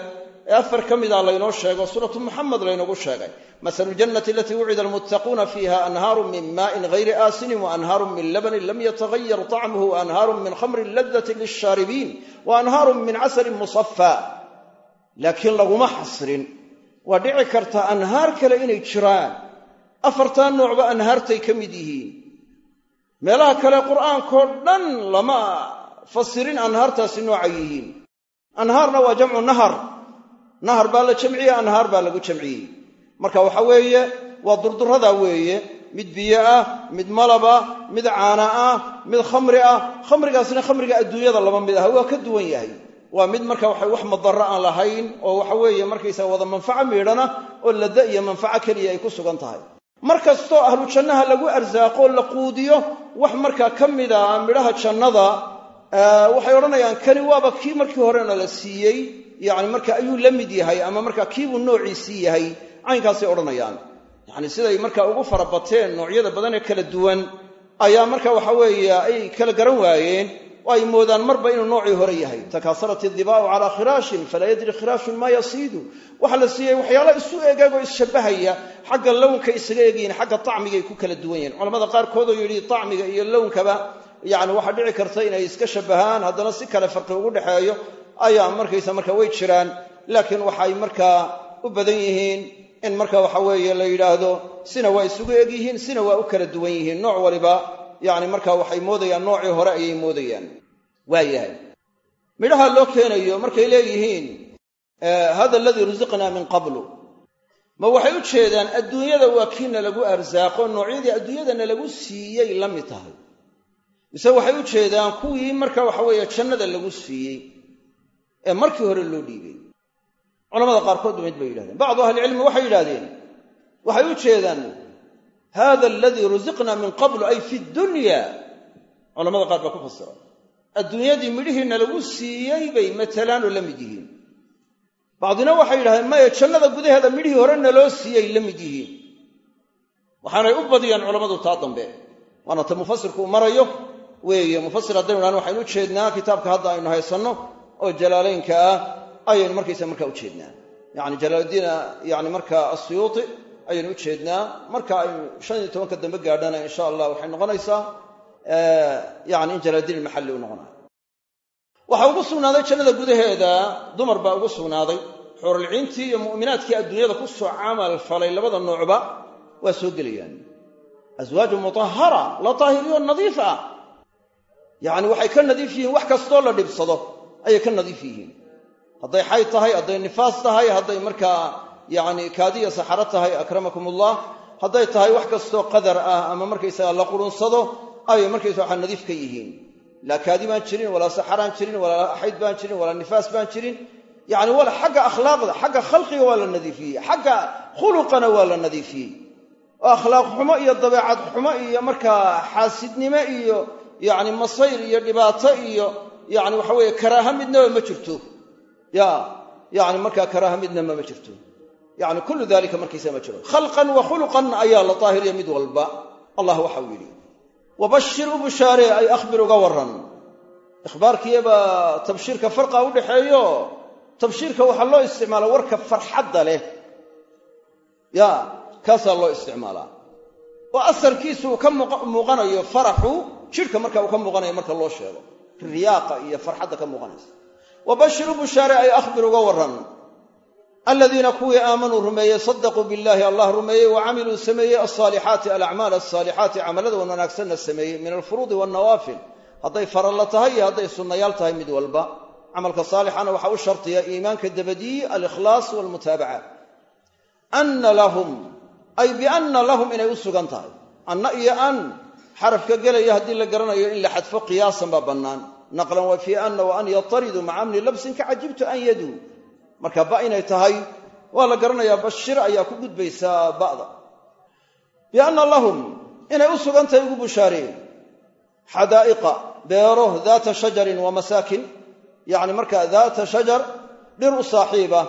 Speaker 1: ee afar ka mida laynoo sheego suuratu muxamed laynoogu sheegay masalu ljannati alatii wucida almuttaquuna fiiha anhaaru min maa'in gayri aasinin waanhaaru min labanin lam yatagayar طacmuhu waanhaaru min khamrin ladati lishaaribiin waanhaaru min casalin musafaa laakiin laguma xasrin. Waa dhici karta anhaar kale inay jiraan. Afartaa noocba anhaartay ka mid yihiin. Meelaha kale qur'aankao dhan lama fasirin anhaartaasi noocay yihiin anhaarna waa jamcu nahar. Nahar baa la jamciye anhaar baa lagu jamciyey. Marka waxa weeye waa durduradaa weeye. Mid biyo ah mid malab ah mid caana ah mid khamri ah. Khamrigaasna khamriga adduunyada laba mid ah waa ka duwan yahay. Waa mid marka waxa wax madarro aan lahayn oo waxa weeye markaysaa wada manfaco miidhana oo ladda iyo manfaco keliya ay ku sugan tahay. Mar kastoo ahlu jannaha lagu arsaaqo la quudiyo wax markaa ka mid a midhaha jannada waxay odhanayaan kani waaba kii markii horena la siiyey? Yani marka ayuu la mid yahay ama marka kiibuu noociisii yahay? Caynkaasay odhanayaan. Yani siday marka ugu farabateen noocyada badan ee kala duwan ayaa marka waxa weeye ay kala garan waayeen oo ay moodaan marba inuu noocii hore yahay. Takaasarat idibaa'u calaa khiraashin falaa yadri khiraashun maa yasiidu. Waxaa la siiyey waxyaala isu egeegoo isshabbahaya xagga lownka isaga egyihiin xagga tacmigay ku kala duwan yihiin. Culamada qaarkood oo yidhi tacmiga iyo lownkaba yani waxaa dhici karta inay iska shabbahaan haddana si kale farqi ugu dhexeeyo ayaa markaysa marka way jiraan. Laakiin waxay markaa u badan yihiin in marka waxa weeye la yidhaahdo sina waa isugu eg yihiin sina waa u kala duwan yihiin. Nooc waliba yani marka waxay moodayaan noocii hore ayay moodayaan. Waa yahay. Midhaha loo keenayo markay leeyihiin hada aladii rusiqnaa min qablu. Ma waxay u jeedaan adduunyada waa kiina lagu arsaaqo noocyadii adduunyadana lagu siiyey la mid tahay mise waxay u jeedaan kuwii marka waxa weeye jannada lagu siiyey ee markii hore loo dhiibay. Culamada qaarkoodba mid bay yidhahdeen. Bacdu ahlicilmi waxay yidhahdeen waxay u jeedaan hada aladii rusiqna min qablu ay fi dunya. Culamada qaar baa ku fasira adduunyadii midhihiina lagu siiyey bay matalaan oo la mid yihiin. Bacdina waxay yidhahdeen maya jannada gudaheeda midhihii hore naloo siiyey la mid yihiin. Waxaanay u badiyaan culammadu taa dambe waana ta mufasirku uu marayo weeye mufasir haddaynu idhahno waxaynu u jeednaa kitaabka hadda aynu haysanno oo jalaalaynka ah ayaynu markaysa markaa u jeednaa. Yani jalaaluddiin yani marka asuyuuti ayaynu u jeednaa. Marka aynu shan iyo tobanka dambe gaadhana insha allah waxay noqonaysaa yani in jalaaluddiin ilmaxalli u noqonayo waxaa ugu sugnaaday jannada gudaheeda dumar baa ugu sugnaaday. Xuuralciintii iyo mu'minaadkii adduunyada ku soo camal falay labada noocba waa soo gelayaan. Aswaaju mutahara la taahiriyo nadiif ah yacni waxay ka nadiif yihiin wax kastoo la dhibsado ayay ka nadiif yihiin. Hadday xayd tahay hadday nifaas tahay hadday markaa yacni kaadiya saxaro tahay akramakum ullah hadday tahay wax kastoo qadar ah ama markaysaga la qurunsado ayay markaysa waxaa nadiif ka yihiin. Laa kaadi baan jirin walaa saxaraan jirin walaa xayd baan jirin walaa nifaas baan jirin. Yacni wala xagga akhlaaqda xagga khalqiga waa la nadiifiyey xagga khuluqana waa la nadiifiyey. Oo akhlaaq xumo iyo dabeecad xumo iyo markaa xaasidnimo iyo yacni masayr iyo dhibaato iyo yacni waxa weeye karaaha midnaba ma jirto. Ya yacni markaa karaaha midnaba ma jirto. Yacni kullu dalika markiisa ma jiro. Khalqan wa khuluqan ayaa la daahiriya mid walba. Allah waxau yidhi wabashir u bushaaree ay akhbir uga warran. Ikhbaarkiiyabaa tabshiirka farqa u dhaxeeyo tabshiirka waxaa loo isticmaalaa warka farxadda leh. Ya kaasaa loo isticmaalaa. Oo asarkiisu ka muuqanayo faraxu jidhka marka uu ka muuqanayo marka loo sheego riyaaqa iyo farxadda ka muuqanaysa. Wabashir u bushaare ay akhbir uga warran. Aladiina kuwii aamanuu rumeeyey sadaquu billahi allah rumeeyey wa camiluu sameeyey alsaalixaati alacmaal alsaalixaati camalada wan wanaagsanna sameeyey min alfuruudi walnawaafil hadday faralla tahay iyo hadday sunnayaal tahay mid walba camalka saalixana waxaa u shartiya iimaanka dabadii alikhlaas walmutaabaca. Anna lahum ay bianna lahum inay u sugan tahay. Anna iyo an xarafka gelaya haddii la garanayo in la xadfo qiyaasan baa bannaan. Naqlan wa fii anna wa an yatariduu maca amni labsin ka cajibtu an yaduu marka ba inay tahay waa la garanayaa bashir ayaa ku gudbaysaa ba'da. Bianna lahum inay u sugan tahay ugu bushaareen. Xadaa'iqa beero daata shajarin wa masaakin. Yacni markaa daata shajar dhir u saaxiiba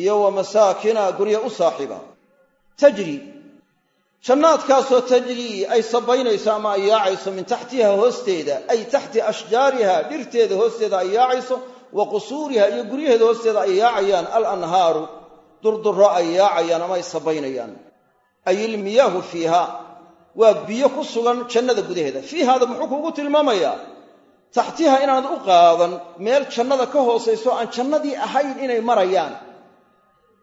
Speaker 1: iyo wa masaakina gurya u saaxiiba. Tajri jannaadkaasoo tajrii ay sabaynayso ama ay yaacayso min taxtiha hoosteeda ay taxti ashjaariha dhirteeda hoosteeda ay yaacayso wa qusuuriha iyo guryaheeda hoosteeda ay yaacayaan alanhaaru durduro ay yaacayaan ama ay sabaynayaan. Ay ilmiyaahu fiiha waa biyo ku sugan jannada gudaheeda. Fiihaada muxuu kuugu tilmaamayaa? Taxtiha inaanad u qaadan meel jannada ka hoosayso aan jannadii ahayn inay marayaan.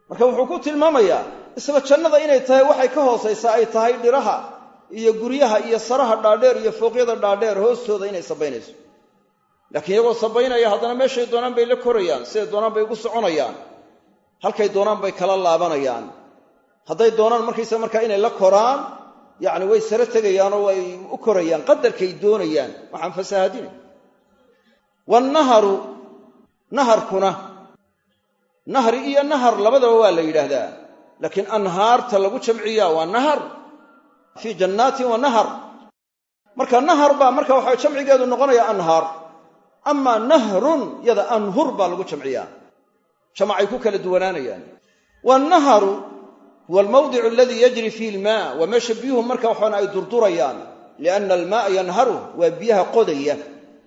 Speaker 1: Marka wuxuu ku tilmaamayaa isla jannada inay tahay waxay ka hoosaysaa ay tahay dhiraha iyo guryaha iyo saraha dhaadheer iyo fooqyada dhaadheer hoostooda inay sabaynayso. Laakiin iyagoo sabaynaya haddana meeshay doonaan bay la korayaan siday doonaan bay ugu soconayaan halkay doonaan bay kala laabanayaan. Hadday doonaan markaysa markaa inay la koraan yacni way sare tegayaanoo way u korayaan qadarkay doonayaan. Waxaan fasaahadinay wannaharu naharkuna nahri iyo nahar labadaba waa la yidhaahdaa laakiin anhaarta lagu jamciyaa waa nahar. Fii jannaatin wa nahar. Marka nahar baa marka waxa jamcigeedu noqonaya anhaar. Amaa nahrun yada anhur baa lagu jamciyaa jamacay ku kala duwanaanayaan. Wannaharu huwa almawdicu aladii yajri fiihi ilmaa waa meesha biyuhu marka waxaana ay durdurayaan. Lianna almaaa yanharu waa biyaha qodaya.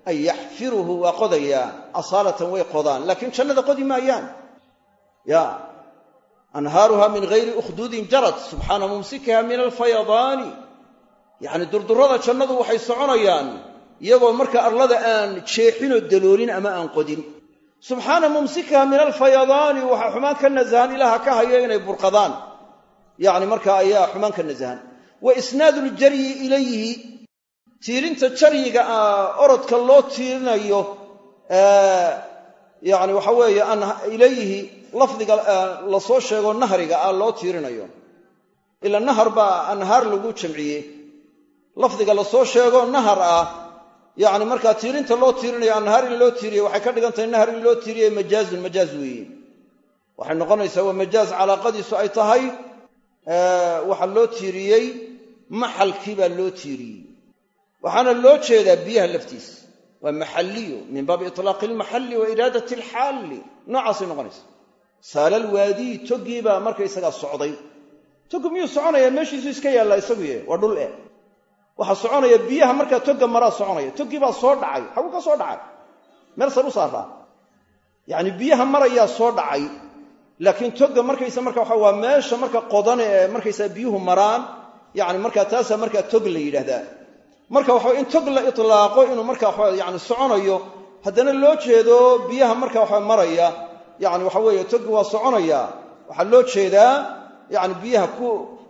Speaker 1: Ay yaxfiruhu waa qodayaa asaalatan way qodaan laakiin jannada qodi maayaan. Ya anhaaruha min gayri ukhduudin jarad subxaana mumsikaha min alfayadaani yacni durdurada jannadu waxay soconayaan iyagoo marka arlada aan jeexinoo daloolin ama aan qodin subxaana mumsikaha min alfayadaani waxaa xumaan ka nasahan ilaaha ka hayo inay burqadaan yacni markaa ayaa xumaan ka nasahan wa isnaadu ljaryi ilayhi tiirinta jaryiga orodka loo tiirinayo yani waxa lafdiga la soo sheego nahriga ah loo tiirinayo. Ila nahar baa anhaar lagu jamciyey. Lafdiga la soo sheego nahar ah yani markaa tiirinta loo tiirinayo anhaar in loo tiiriye waxay ka dhigan tahay nahar in loo tiiriye majaazun majaaz weeye waxay noqonaysaa waa majaaz calaaqadiisu ay tahay waxaa loo tiiriyey maxalkii baa loo tiiriyey. Waxaana loo jeedaa biyaha laftiisa waa maxalliyo min baabi itlaaqi almaxalli wa iraadat alxaalli noocaasay noqonaysa saalal waadii toggii baa markaysagaa socday. Toggu miyuu soconaya? Meeshiisu iska yaallaa isaguye waa dhul eh. Waxaa soconaya biyaha markaa togga maraa soconaya. Toggii baa soo dhacay. Xaguu ka soo dhacay. Meel sar u saaraa yacni biyaha marayaa soo dhacay. Laakiin togga markaysa marka waxa waa meesha marka qodane ee markaysaa biyuhu maraan. Yacni markaa taasaa markaa tog la yidhaahdaa. Marka waxa in tog la itlaaqo inuu marka waxa yani soconayo. Haddana loo jeedo biyaha marka waxa maraya yani waxa weeye togi waa soconaya. Waxaa loo jeedaa yani biyaha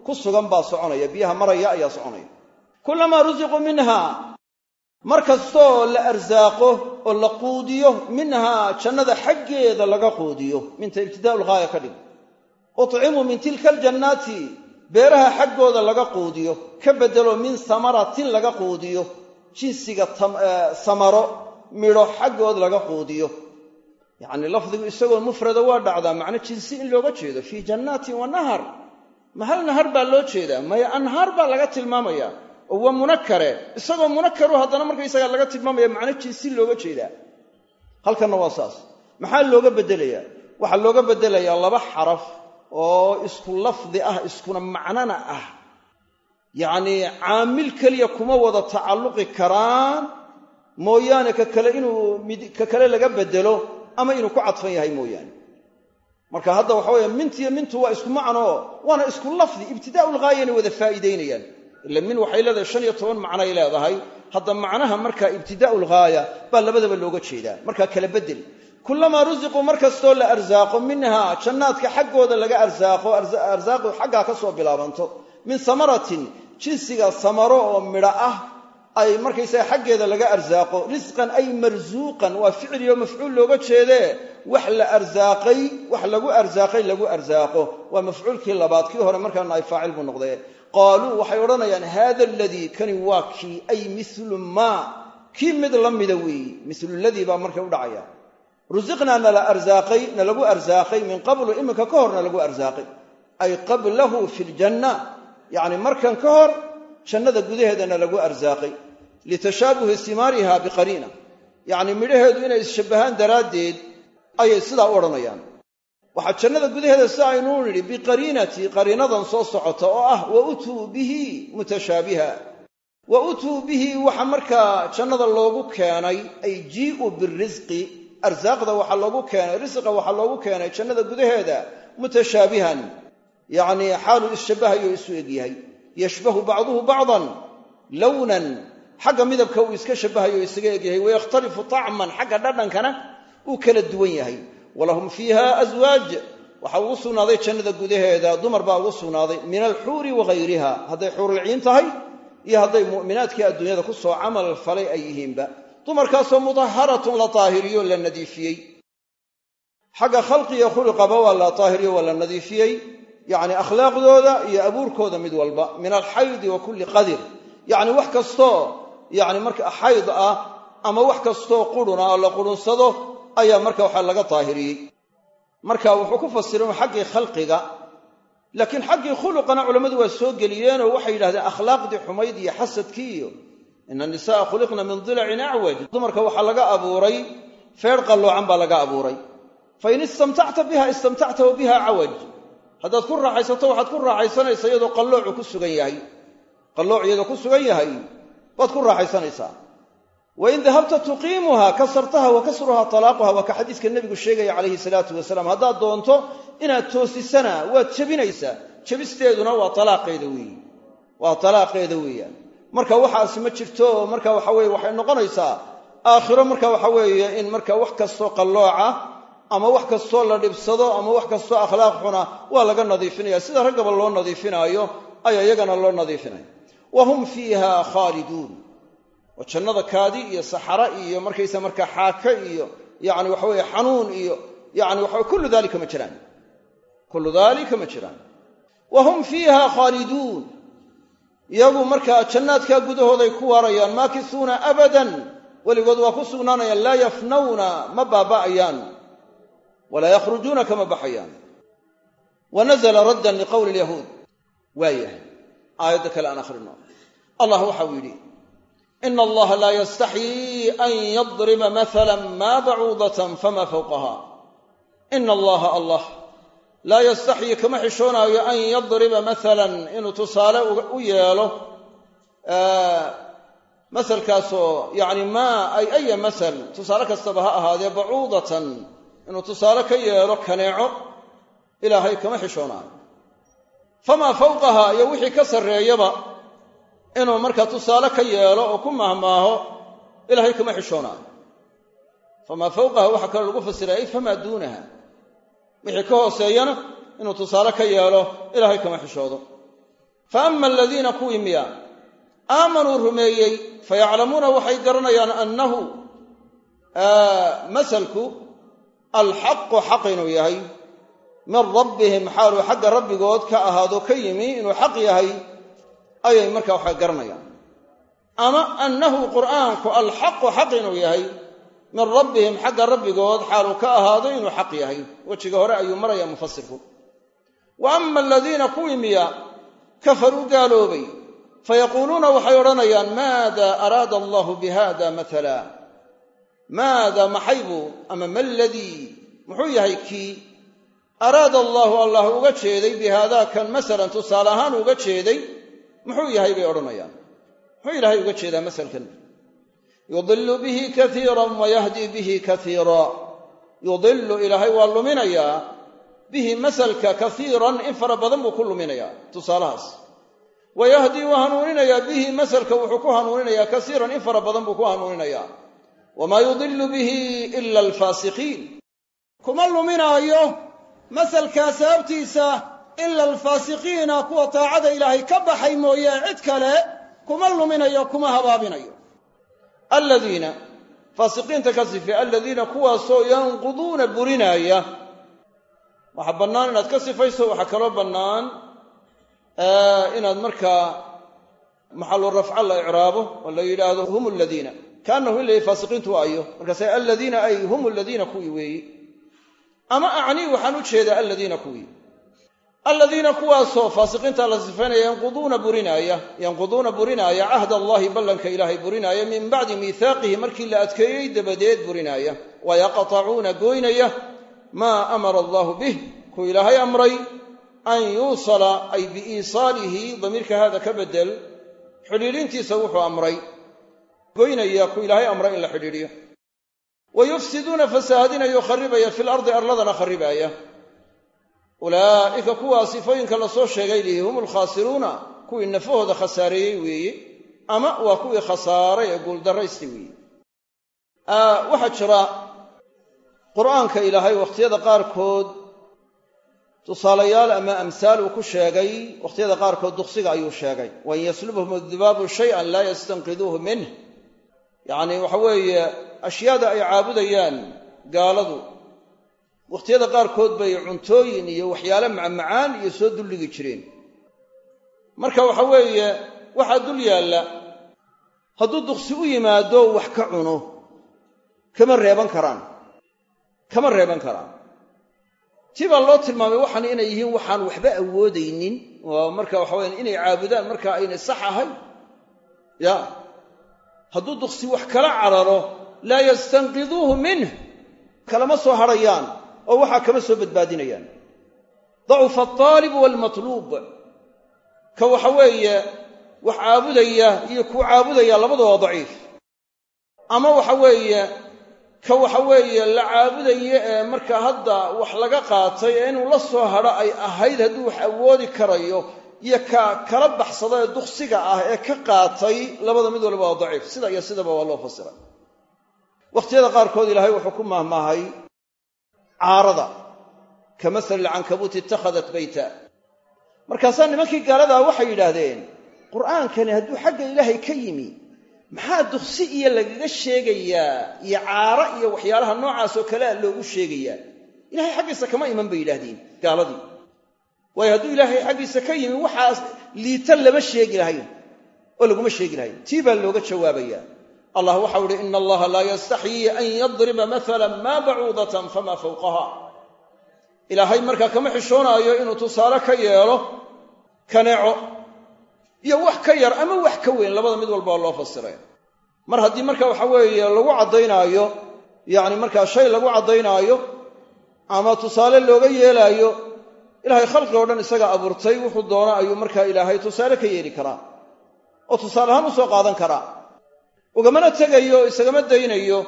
Speaker 1: ku sugan baa soconaya. Biyaha maraya ayaa soconaya. Kulamaa rusiquu minha. Mar kastoo la arsaaqo oo la quudiyo minhaa jannada xaggeeda laga quudiyo. Minta ibtidaa lghaaya ka dhig. Ucimuu min tilka aljannaati. Beeraha xaggooda laga quudiyo. Ka bedelo min samaratin laga quudiyo. Jinsiga samaro midho xaggood laga quudiyo yacni lafdigu isagoo mufrada waa dhacdaa macno jinsi in looga jeedo fii jannaatin wa nahar. Ma hal nahar baa loo jeedaa? Maya anhaar baa laga tilmaamaya oo waa munakare isagoo munakaru haddana markaysaga laga tilmaamaya macno jinsi looga jeedaa. Halkanna waa saas. Maxaa looga beddelayaa waxaa looga beddelayaa laba xaraf oo isku lafdi ah iskuna macnona ah. Yacnii caamil keliya kuma wada tacalluqi karaan. Mooyaane ka kale inuu ka kale laga beddelo ama inuu ku cadfan yahay mooyaane. Marka hadda waxa weeye mintiyo mintu waa isku macnoo waana isku lafdi ibtidaa'u lghaayana wada faa'iidaynayaan. Ila min waxay leedahay shan iyo toban macnoay leedahay. Hadda macnaha marka ibtidaa'u lghaaya baa labadaba looga jeedaa. Markaa kala beddel kulamaa rusiquu mar kastoo la arsaaqo minhaa jannaadka xaggooda laga arsaaqo arsaaqu xaggaa ka soo bilaabanto. Min samaratin jinsiga samaro oo midho ah ay markaysaga xaggeeda laga arsaaqo. Risqan ay marsuuqan waa ficliyo mafcuul looga jeedee wax la arsaaqay wax lagu arsaaqay lagu arsaaqo. Waa mafcuulkii labaad. Kii hore markaana ay faacil buu noqdee qaaluu waxay odhanayaan haada aladii kani waa kii ay milu maa kii mid la mida weeyi milu ladii baa markay u dhacaya. Rusiqnaa nala arsaaqay nalagu arsaaqay. Min qablu iminka ka hor nalagu arsaaqay. Ay qablahu fi ljanna yacni markan ka hor jannada gudaheedana lagu arsaaqay litashaabuhi simaariha biqariina yacni midhaheedu inay isshabbahaan daraaddeed ayay sidaa u odhanayaan waxaa jannada gudaheeda si aynuu nidhi biqariinati qariinadan soo socota oo ah wa utuu bihi mutashaabiha wa utuu bihi waxa markaa jannada loogu keenay ay jii'u birisqi arsaaqda waxaa loogu keenay risqa waxaa loogu keenay jannada gudaheeda mutashaabihan yacnii xaaluu isshabbahayo isu egyahay yashbahu bacduhu bacdan lownan xagga midabka uu iska shabbahayo o isaga egyahay wayakhtalifu tacman xagga dhadhankana uu kala duwan yahay. Walahum fiiha aswaaj waxaa ugu sugnaaday jannada gudaheeda dumar baa ugu sugnaaday min alxuuri wagayriha hadday xuurilciin tahay iyo hadday mu'minaadkii adduunyada ku soo camal falay ay yihiinba. Dumarkaasoo mudaharatun la daahiriyo la nadiifiyey. Xagga khalqiga khuliqaba waa la daahiriyo waa la nadiifiyey. Yacni akhlaaqdooda iyo abuurkooda mid walba. Min alxaydi wa kulli qadir. Yacni wax kastoo yacni marka xayd ah ama wax kastoo qurhuna oo la qurunsado ayaa marka waxaa laga daahiriyey marka wuxuu ku fasiray un xaggii khalqiga laakiin xaggii khuluqana culammadu waa soo geliyeenoo waxay yidhahdeen akhlaaqdii xumayd iyo xasadkii iyo ina nisa'a khuliqna min dilacin acwaj dumarka waxaa laga abuuray feer qalloocan baa laga abuuray. Fain istamtacta biha istamtacta wa biha cawaj haddaad ku raaxaysato waxaad ku raaxaysanaysaa iyadoo qalloocu ku sugan yahay. Qallooc iyadoo ku sugan yahay baad ku raaxaysanaysaa. Wain dahabta tuqiimuha kasartaha wa kasruha talaaquha waa ka xadiiska nebigu sheegaya calayhi salaatu wasalaam. Haddaad doonto inaad toosisana waad jebinaysaa jebisteeduna waa talaaqeeda weeye waa talaaqeeda weeyaan. Marka waxaasi ma jirto marka waxa weye waxay noqonaysaa aakhiro marka waxa weeye in marka wax kastoo qallooca ama wax kastoo la dhibsado ama wax kastoo akhlaaq xuna waa laga nadiifinaya sida raggaba loo nadiifinaayo ayaa iyagana loo nadiifinaya wa fiiha khaaliduun oo jannada kaadi iyo saxara iyo markaysa markaa xaaka iyo yani waxa weye xanuun iyo yani waxa kullu dalika ma jiraan kullu dalika ma jiraan wa hum fiiha khaaliduun iyagu markaa jannaadkaa gudahooday ku waarayaan maakisuuna abadan weligood waa ku sugnaanayaan laa yafnawna ma baaba'ayaan walaa yakhrujuuna kama baxayaan wa nazla raddan liqowli lyahuud waayahay aayadda kale aan akhrino. Allah waxau yidhi ina allaha laa yastaxyii an yadriba maala ma bacuudatan fama fawqaha. Ina allaha allah laa yastaxyii kama xishoonaayo an yadriba maalan inuu tusaale u yeelo masalkaasoo yani maa ay aya masal tusaale kastaba ha ahaadee bacuudatan inuu tusaale ka yeelo kaneeco ilaahay kama xishoonaayo famaa fawqaha iyo wixii ka sarreeyaba inuu markaa tusaale ka yeelo oo ku mahmaaho ilaahay kama xishoonaayo. Famaa fawqaha waxaa kaloo lagu fasiray ay famaa duunaha wixii ka hooseeyana inuu tusaale ka yeelo ilaahay kama xishoodo. Fa ama aladiina kuwii miya aamanuu rumeeyey fayaclamuuna waxay garanayaan annahu masalku alxaqu xaq inuu yahay min rabbihim xaaluu xagga rabbigood ka ahaado ka yimi inuu xaq yahay ayay markaa waxay garanayaan. Ama annahu qur'aanku alxaqu xaq inuu yahay min rabbihim xagga rabbigood xaaluu ka ahaado inuu xaq yahay. Wejiga hore ayuu maraya mufasirku wa ama aladiina kuwii miya kafaruu gaaloobay fayaquuluuna waxay odhanayaan maada araada allahu bihada maala maada maxay buu? Ama ma ladii muxuu yahay kii araada allaahu allah uga jeeday bihaadaa kan masalan tusaale ahaan uga jeeday muxuu yahay bay odhanayaan. Muxuu ilaahay uga jeedaa masalkan? Yudilu bihi kaiira wayahdi bihi kaiira yudilu ilaahay waa luminayaa bihi masalka kaiiran in fara badan buu ku luminayaa tusaalahaas. Wayahdii waa hanuuninayaa bihi masalka wuxuu ku hanuuninayaa kasiiran in fara badan buu ku hanuuninayaa. Wamaa yudilu bihi ila alfaasiqiin. Kuma luminaayo masalkaa sababtiisa ila alfaasiqiina kuwa taacada ilaahay ka baxay mooye cid kale kuma luminayo kuma habaabinayo. Aladiina faasiqiinta ka sife aladiina kuwaasoo yanquduuna burinaaya. Waxaa bannaan inaad ka sifayso waxaa kaloo bannaan inaad markaa maxalu rafca la icraabo oo la yidhaahdo hum aladiina kaanahu in la yahy faasiqiintu ayo markaase aladiina ay hum aladiina kuwii weeyi ama acnii waxaan u jeedaa aladiina kuwii. Aladiina kuwaasoo faasiqiinta la sifaynaya yanquduuna burinaaya yanquduuna burinaaya cahd allahi ballanka ilaahay burinaaya min bacdi miihaaqihi markii la adkeeyey dabadeed burinaaya. Wayaqtacuuna goynaya maa amara allahu bih kuu ilaahay amray an yuusala ay biiisaalihi damiirka hada ka bedel xidhiidhintiisa wuxuu amray. Goynaya kuu ilaahay amray in la xidhiidhiyo wa yufsiduuna fasahaadinayo kharibaya fil ardi arladana kharibaaya ulaa'ika kuwaa sifooyinka la soo sheegay lihi hum alkhaasiruuna kuwii nafahooda khasaareeyey weeye ama waa kuwii khasaaray ee guuldarraysta weeye waxaa jira qur'aanka ilaahay wakhtiyada qaarkood tusaalayaal ama amhaal uu ku sheegay wakhtiyada qaarkood duqsiga ayuu sheegay wain yaslubhum adibaabu shayan laa yastanqiduuhu minh yacni waxa weeye ashyaada ay caabudayaan gaaladu. Wakhtiyada qaarkood bay cuntooyin iyo waxyaale macmacaan iyo soo dulligi jireen. Marka waxa weeye waxaa dul yaalla hadduu duqsi u yimaado wax ka cuno kama reeban karaan. Kama reeban karaan. Tii loo tilmaamay waxaan inay yihiin waxaan waxba awoodaynin. Oo marka waxa weyaan inay caabudaan marka aynay sax ahayn. Ya hadduu duqsi wax kala cararo laa yastanqiduuhu minh kalama soo hadhayaan oo waxaa kama soo badbaadinayaan. Dacufa altaalibu waalmatluub ka waxa weeye wax caabudaya iyo kuu caabudaya labadu waa daciif. Ama waxa weeye ka waxa weeye la caabudaya ee marka hadda wax laga qaatay ee inuu la soo hadho ay ahayd hadduu wax awoodi karayo iyo ka kala baxsada ee duqsiga ah ee ka qaatay labada mid walba waa daciif. Sida iyo sidaba waa loo fasiray wakhtiyada qaarkood ilaahay wuxuu ku mahmaahay caarada. Ka masali alcankabuuti itakhadat bayta. Markaasaa nimankii gaaladaa waxay yidhaahdeen qur'aankani hadduu xagga ilaahay ka yimi maxaa duqsi iyo lagaga sheegayaa iyo caaro iyo waxyaalaha noocaasoo kalea loogu sheegayaa ilahay xaggiisa kama iman bay yidhaahdeen gaaladii. Waayo hadduu ilaahay xaggiisa ka yimi waxaas liita lama sheegi lahayn oo laguma sheegi lahayn. Tii baa looga jawaabaya allah waxau uhi ina allaha laa yastaxyii an yadriba maala maa bacuudatan famaa fawqaha. Ilaahay markaa kama xishoonaayo inuu tusaale ka yeelo kaneeco iyo wax ka yar ama wax ka weyn labada mid walba loo fasiray mar haddii marka waxa weeye lagu caddaynaayo yacni markaa shay lagu caddaynaayo ama tusaale looga yeelaayo ilaahay khalqi o dhan isaga abuurtay wuxuu doono ayuu markaa ilaahay tusaale ka yeeli karaa oo tusaale ahaan u soo qaadan karaa ugamana tegayo isagama daynayo.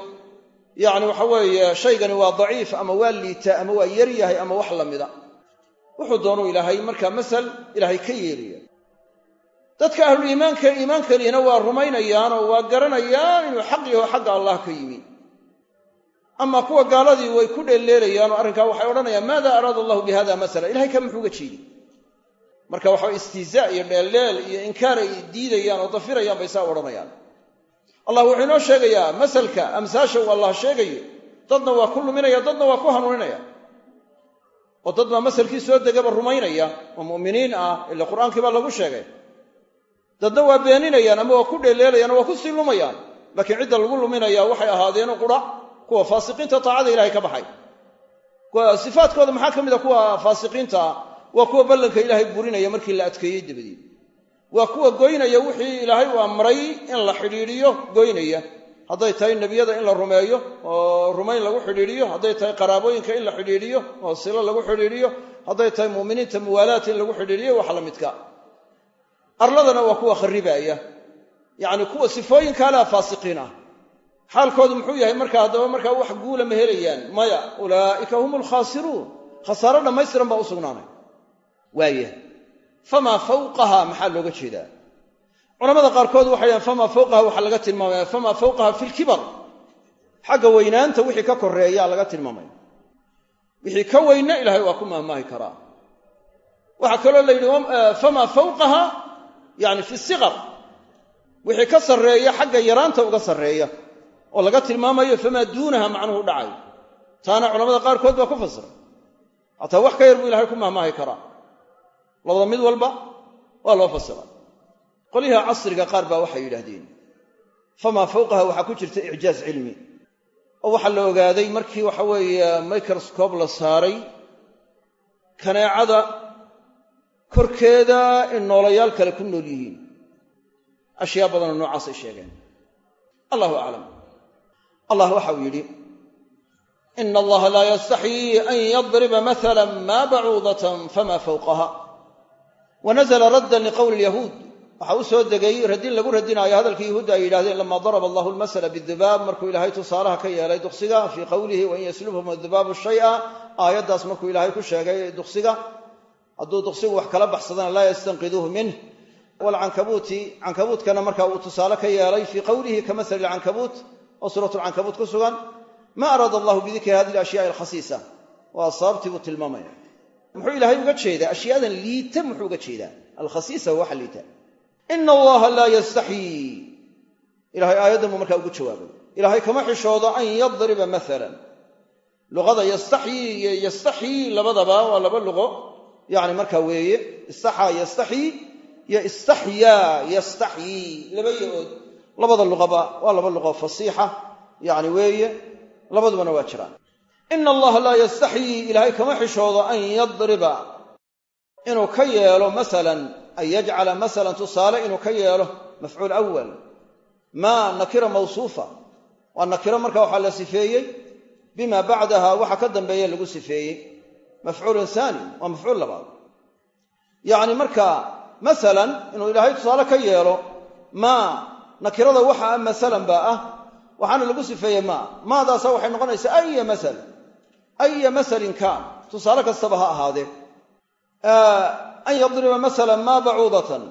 Speaker 1: Yacni waxa weeye shaygani waa daciif ama waa liita ama waa yar yahay ama wax la mida. Wuxuu doonuu ilaahay markaa masal ilaahay ka yeelaya dadka ahluliimaanka iimaankalihina waa rumaynayaan oo waa garanayaan inuu xaq yaho xagga allah ka yimi. Ama kuwa gaaladii way ku dheelleelayaan oo arrinkaa waxay odhanayaan maada araada allahu bi hada masala? Ilahay ka muxuuga jeedi. Marka waxa istihzaa iyo dheeldheel iyo inkaar ay diidayaan oo dafirayaan bay saa odhanayaan allah wuxuu inoo sheegayaa masalka amsaasha uu allah sheegayo. Dadna waa ku luminaya dadna waa ku hanuuninaya. Oo dad baa masalkii soo degaba rumaynaya oo mu'miniin ah ila qur'aankii baa lagu sheegay. Dadna waa beeninayaan ama waa ku dheeleelayaan oo waa ku sii lumayaan laakiin cidda lagu luminaya waxay ahaadeenu qura kuwa faasiqiinta taacada ilahay ka baxay. Sifaadkooda maxaa ka mid a kuwa faasiqiinta? Ah waa kuwa ballanka ilaahay burinaya markii la adkeeyey dabadeed waa kuwa goynaya wixii ilaahay uu amray in la xidhiidhiyo goynaya. Hadday tahay nebiyada in la rumeeyo oo rumayn lagu xidhiidhiyo hadday tahay qaraabooyinka in la xidhiidhiyo oo silo lagu xidhiidhiyo hadday tahay muuminiinta muwaalaat in lagu xidhiidhiyo wax la midka. Arladana waa kuwa kharibaaya yacni kuwa sifooyinkaalaha faasiqiin ah. Xaalkoodu muxuu yahay marka haddaba markaa wax guula ma helayaan. Maya ulaa'ika hum alkhaasiruun khasaaro dhammaystiran baa u sugnaanay. Waaya famaa fawqaha maxaa looga jeedaa? Culamada qaarkood waxay dhahen famaa fawqaha waxaa laga tilmaamaya famaa fawqaha fi lkibar xagga weynaanta wixii ka koreeyaa laga tilmaamaya. Wixii ka weyna ilahay waa ku maahmaahi karaa. Waxaa kaloo la yidhi famaa fawqaha yani fi siqar wixii ka sarreeya xagga yaraanta uga sarreeya oo laga tilmaamayo famaa duunaha macnuhu dhacay. Taana culamada qaarkood baa ku fasiray hataa wax ka yar buu ilahay ku maahmaahi karaa labada mid walba waa loo fasira. Qolyaha casriga qaar baa waxay yidhaahdeen famaa fawqaha waxaa ku jirta icjaaz cilmi? Oo waxaa la ogaaday markii waxa weeye microscob la saaray kaneecada korkeeda in noolayaal kale ku nool yihiin. Ashyaa badanoo noocaasay sheegeen. Allahu aclam. Allah waxau yidhi ina allaha laa yastaxyii an yadriba maala ma bacuudatan fama fawqaha wanazla raddan liqowli lyahuud waxa u soo degay radin lagu radinaayo hadalkii yuhuudda ay yidhahdeen lama daraba allahu lmasala bidubaab markuu ilaahay tusaalaha ka yeelay duqsiga fii qowlihi wain yaslubhum adubaabu shaya. Aayaddaas markuu ilaahay ku sheegay duqsiga hadduu duqsigu wax kala baxsadana laa yastanqiduuhu minh walcankabuuti cankabuutkana marka uu tusaale ka yeelay fii qowlihi ka masali lcankabuut oo suurat lcankabuut ku sugan ma araada allahu bidikri hadi alashyaai alkhasiisa. Waa sababtii buu tilmaamaya muxuu ilaahay uga jeedaa? Ashyaadan liita muxuu uga jeedaa? Alkhasiisa waxa liita. Ina allaha laa yastaxyii ilahay aayaddan buu markaa ugu jawaabay. Ilaahay kama xishoodo an yadriba maalan luqada yastaxyii iyo yastaxyii labadaba waa laba luqo. Yani markaa weeye istaxaa yastaxyii iyo istaxyaa yastaxyii laba yaood labada luqaba waa laba luqo fasiixa. Yani weeye labadubana waa jiraan ina allaha laa yastaxyii ilaahay kama xishoodo an yadriba. Inuu ka yeelo masalan an yajcala masalan tusaale inuu ka yeelo mafcuul awal maa nakira mawsuufa. Waa nakiro marka waxaa la sifeeyey bima bacdaha waxa ka dambeeye lagu sifeeyey. Mafcuulun haani waa mafcuul labaad. Yacni marka masalan inuu ilaahay tusaale ka yeelo maa nakirada waxa a masalan baa ah waxaana lagu sifeeyey maa. Maadaasa waxay noqonaysaa aya masal aya masalin kaan tusaale kastaba ha ahaadee an yadriba masalan maa bacuudatan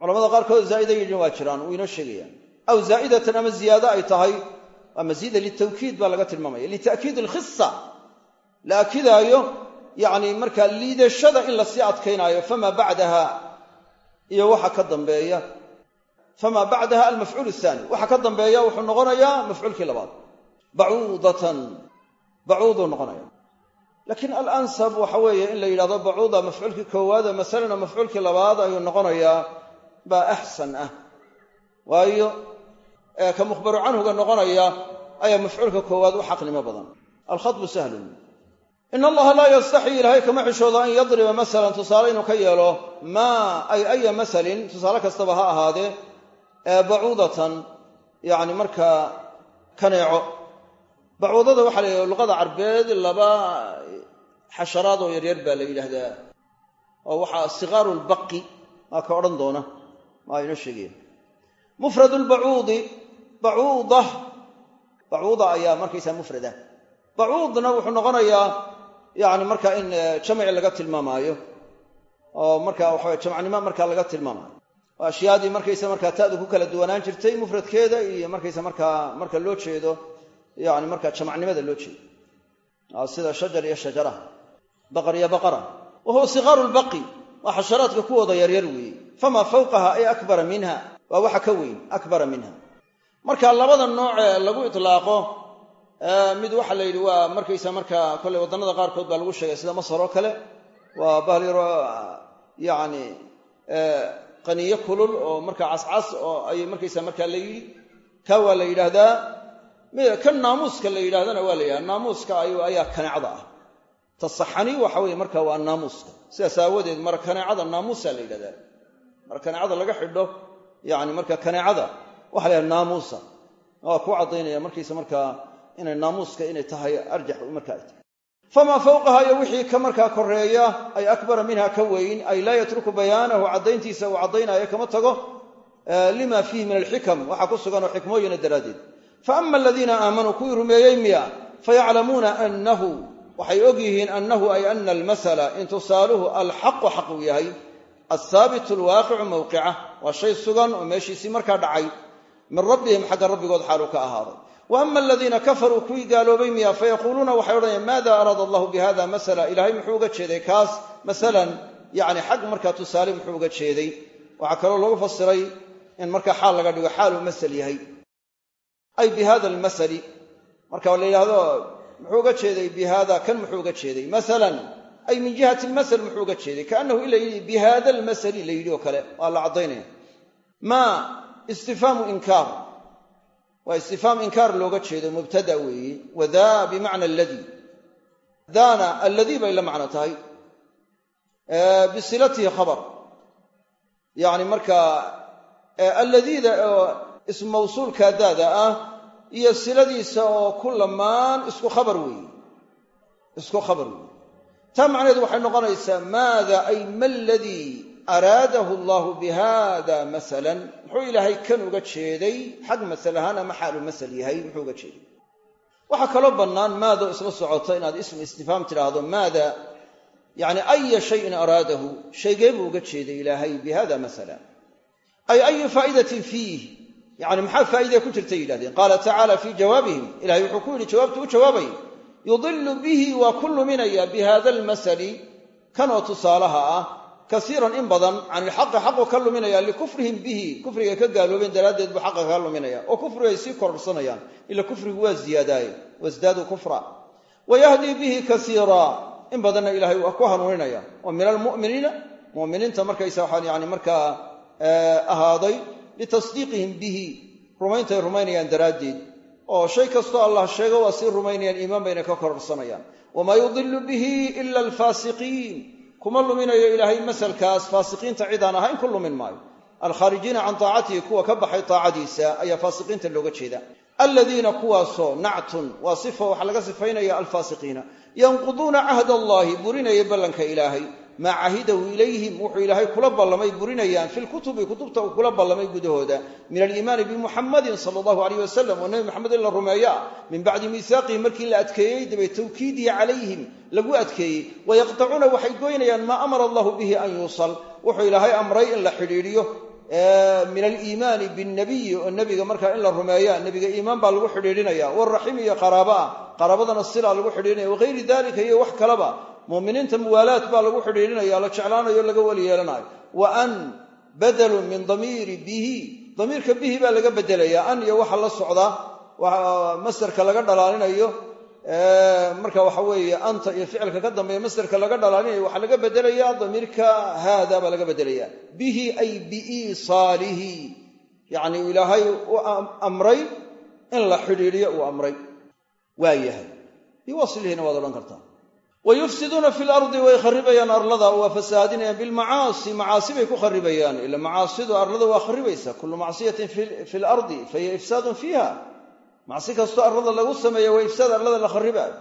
Speaker 1: culamada qaarkood zaa'ida yidhin waa jiraan wuu inoo sheegayaan aw zaa'idatan ama ziyaado ay tahay waa masiida litawkiid baa laga tilmaamaya lita'kiid alkhisa la akidaayo yacni markaa liidashada in la sii adkaynaayo famaa bacdaha iyo waxa ka dambeeya famaa bacdaha almafcuul athani waxa ka dambeeya wuxuu noqonayaa mafcuulkii labaad bacuuduu noqonaya laakiin alansab waxa weeye in la yidhahdo bacuuda mafcuulkii koowaada masalana mafcuulkii labaad ayuu noqonayaa baa axsan ah. Waayo ka mukhbaru canhuga noqonaya ayaa mafcuulka koowaad u xaqnimo badan. Alkhaطbu sahlun. In allaha laa yastaxyi ilaahay kama xishoodo an yadriba masalan tusaale inuu ka yeelo maa ay aya masalin tusaale kastaba ha ahaadee bacuudatan yani markaa kaneeco bacuudada waxaa la yidhahda luqada carbeed laba xasharaad oo yaryar baa la yidhaahdaa oo waxaa sikaaru lbaqi maa ka odhan doona maa inoo sheegaya mufrad lbacuudi bacuuda bacuuda ayaa markaysaa mufrada. Bacuudna wuxuu noqonayaa yani marka in jamci laga tilmaamaayo. Oo marka waxawe jamcnimo markaa laga tilmaamaayo. Oo ashyaadii markaysa markaa ta'du ku kala duwanaan jirtay mufradkeeda iyo markaysa markaa marka loo jeedo yani markaa jamacnimada loo jeedo sida shajar iyo shajara baqar iyo baqara wa huwa sikaaru lbaqi waa xasharaadka kuwooda yaryar weeye famaa fawqaha ay akbara minha waa waxa ka weyn akbara minha marka labada noocee lagu itlaaqo mid waxa la yidhi waa markaysa markaa kolley waddannada qaarkood baa lagu sheegay sida masar oo kale waa bahal yaro yani qaniyo kulul oo markaa cascas oo ay markaysa markaa la yidhi ka waa la yidhaahdaa kan naamuuska la yidhahdana waa la yidhahda naamuuska ayaa kaneecada ah. Tasaxani waxa weye marka waa naamuuska sidaas aawadeed mara kaneecada naamuusa la yidhahdaa. Mara kaneecada laga xidho yani marka kaneecada waxa la naamuusa waa kuu caddaynaya markaysa markaa inay naamuuska inay tahay arjax marka ay tahay. Famaa fawqaha iyo wixii ka markaa koreeya ay akbara minha ka weyn ay laa yatruku bayaanahu caddayntiisa uu caddaynaayo kama tago lima fiihi min alxikam. Waxaa ku sugan oo xikmooyina daraaddeed faama aladiina aamanuu kuwii rumeeyey miya fayaclamuuna annahu waxay og yihiin annahu ay ana almasala in tusaaluhu alxaqu xaq uu yahay althaabitu alwaaqicu mawqica waa shay sugan oo meeshiisii markaa dhacay min rabbihim xagga rabbigood xaaluu ka ahaaday wa ama aladiina kafaruu kuwii gaaloobay miya fayaquuluuna waxay odhanayaan maada araada allahu bihada masala ilahay muxuu uga jeeday kaas masalan yani xag markaa tusaale muxuu uga jeeday waxaa kaloo lagu fasiray in markaa xaal laga dhigo xaaluu masal yahay ay bi hada almasali. Marka la yidhaahdo muxuu uga jeeday bi kan muxuu uga jeeday? Masalan ay min jihati lmasal muxuu uga jeeday? Kaannahu in la yidhi bi almasali la yidhi oo kale. Waa la caddaynaya. Ma istifhaamu inkaar waa istifhaam inkaar looga jeedo mubtada weeye wa daa bimacna aladii daana alladii bay la macno tahay. Bisilatihi khabar. Yani markaa alladiida ism mawsuulkaa daada ah iyo siladiisa oo ku lamaan isku khabar weeye isku khabar weeye taa macnaheedu waxay noqonaysaa maada ay ma ladii araadahu allahu bihada masalan? Muxuu ilaahay kan uga jeeday xag masal ahaan ama xaalu masal yahay muxuu uga jeeday. Waxaa kaloo bannaan maadoo isla socota inaad ismu istifhaam tidhaahdo maada yani aya shayin araadahu? Shaygee buu uga jeeday ilaahay bihada masala ay ayu faa'idatin fiih yani maxaa faa'iidee ku jirtay yidhahdeen qaala tacaala fii jawaabihim. Ilahay wuxuu ku yidhi jawaabtu u jawaabay. Yudilu bihi waa ku luminaya bihada almasali. Kanoo tusaalaha ah kasiiran in badan can ilxaqi xaqu ka luminaya likufrihim bihi. Kufrigay ka gaaloobeen daraaddeed buu xaqa kaga luminaya. Oo kufrigu ay sii kororsanayaan ila kufrigu waa ziyaadaaye wasdaadu kufra. Wayahdii bihi kasiira. In badanna ilahay waa ku hanuuninaya. Oo litasdiiqihim bihi rumayntay rumaynayaan daraaddeed oo shay kastoo allah sheego waa sii rumaynayaan iimaan bayna ka kororsanayaan wamaa yudilu bihi ila alfaasiqiin kuma luminayo ilaahay masalkaas faasiqiinta cidaan ahayn ku lumin maayo alkhaarijiina can taacatihi kuwa ka baxay taacadiisa ayaa faasiqiinta looga jeeda aladiina kuwaasoo nactun waa sifa waxaa laga sifaynaya alfaasiqiina yanquduuna cahd allahi burinaya ballanka ilaahay maa cahidahu ilayhim wuxuu ilaahay kula ballamay burinayaan fi lkutubi kutubta uu kula ballamay gudahooda. Min aliimaani bimuxamadin sala allahu alayh wasalam oo nebi maxamed in la rumeeya min bacdi miihaaqihi markii la adkeeyey dabay tawkiidihi calayhim lagu adkeeyey. Wayaqtacuuna waxay goynayaan maa amara allahu bihi an yuusal. Wuxuu ilaahay amray in la xidhiidhiyo min aliimaani binnabiyi oo nebiga markaa in la rumeeya nebiga iimaan baa lagu xidhiidhinaya. Waraxim iyo qaraaba ah qaraabadana silaa lagu xidhiidhinaya. Wagayri dalika iyo wax kaleba muuminiinta muwaalaad baa lagu xidhiidhinaya la jeclaanayo laga weli yeelanayo. Wa an badalun min damiiri bihi. Damiirka bihi baa laga bedelaya an iyo waxa la socda masderka laga dhalaalinayo marka waxa weeye anta iyo ficilka ka dambeeya masderka laga dhalaalinayo waxaa laga bedelaya damiirka haada baa laga bedelaya bihi ay biiisaalihi yacni ilaahay u amray in la xidhiidhiyo amray. Waa yahay. Biwaslihina waad odhan kartaa wayufsiduuna fi lardi way kharibayaan arlada waa fasahaadinayaan bilmacaasi macaasi bay ku kharibayaan ila macaasidu arlada waa kharibaysa kullu macsiyatin fi lardi fahiya ifsaadun fiiha macsi kastoo arlada lagu sameeya waa ifsaad arlada la kharibaayo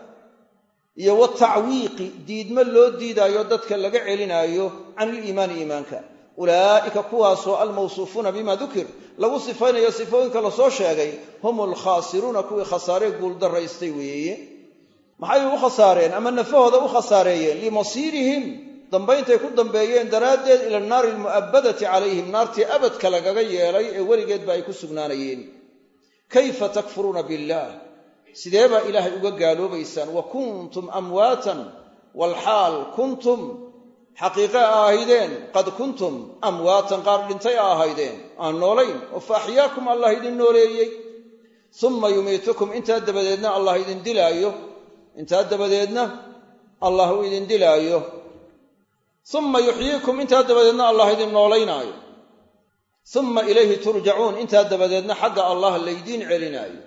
Speaker 1: iyo watacwiiqi diidmo loo diidaayo dadka laga celinaayo can iliimaani iimaanka ulaa'ika kuwaasoo almawsuufuuna bima dukir lagu sifaynayo sifooyinka la soo sheegay hum alkhaasiruuna kuwii khasaaree guuldaraystay weeye maxay u khasaareen? Ama nafahooda u khasaareeyeen? Limasiirihim. Dambayntay ku dambeeyeen daraaddeed ila naari almu'abbadati calayhim naartii abadka lagaga yeelay ee weligeedba ay ku sugnaanayeen. Kayfa takfuruuna billaah? Sidee baa ilaahay uga gaaloobaysaan? Wa kuntum amwaatan walxaal kuntum xaqiiqe a ahaydeen. Qad kuntum amwaatan qaar dhintay a ahaydeen. Aan noolayn oo fa axyaakum allah idin nooleeyey. Summa yumiitukum intaa dabadeedna allah idin dilaayo intaa dabadeedna allah uu idin dilaayo. Summa yuxyiikum intaa dabadeedna allah idin noolaynaayo. Summa ilayhi turjacuun intaa dabadeedna xagga allah laydiin celinaayo.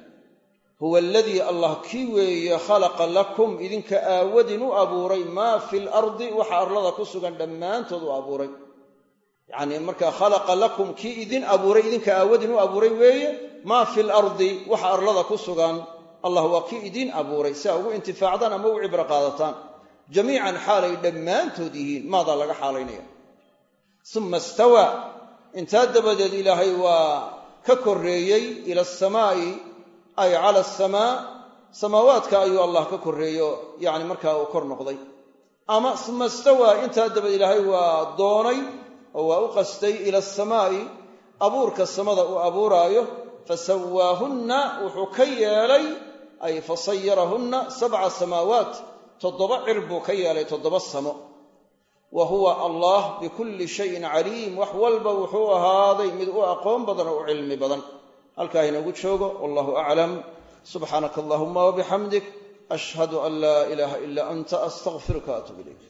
Speaker 1: Huwa aladii allah kii weeye khalaqa lakum idinka aawadin u abuuray maa fi lardi waxa arlada ku sugan dhammaantood u abuuray. Yacnii markaa khalaqa lakum kii idin abuuray idinka aawadin u abuuray weeye maa fi lardi waxa arlada ku sugan allah waa kii idiin abuuray si aa ugu intifaacdaan ama u cibro qaadataan. Jamiican xaalay dhammaantood yihiin maadaa laga xaalaynaya summa istawaa intaa dabadeed ilaahay waa ka korreeyey ila asamaa'i ay cala asamaa samaawaadka ayuu allah ka korreeyo yacni markaa uu kor noqday. Ama suma istawaa intaa dabadeed ilaahay waa doonay oo waa u qastay ila asamaa'i abuurka samada uu abuuraayo fasawaahunna wuxuu ka yeelay ay fasayarahunna sabca samaawaat toddoba cir buu ka yeelay toddoba samo. Wa huwa allah bikulli shayin caliim wax walba wuxuu ahaaday mid u aqoon badan oo u cilmi badan. Halkaa inagu joogo wallahu aclam subxaanaka allahuma wabixamdik ashhadu an laa ilaaha ila anta astaqfiruka atub ilayk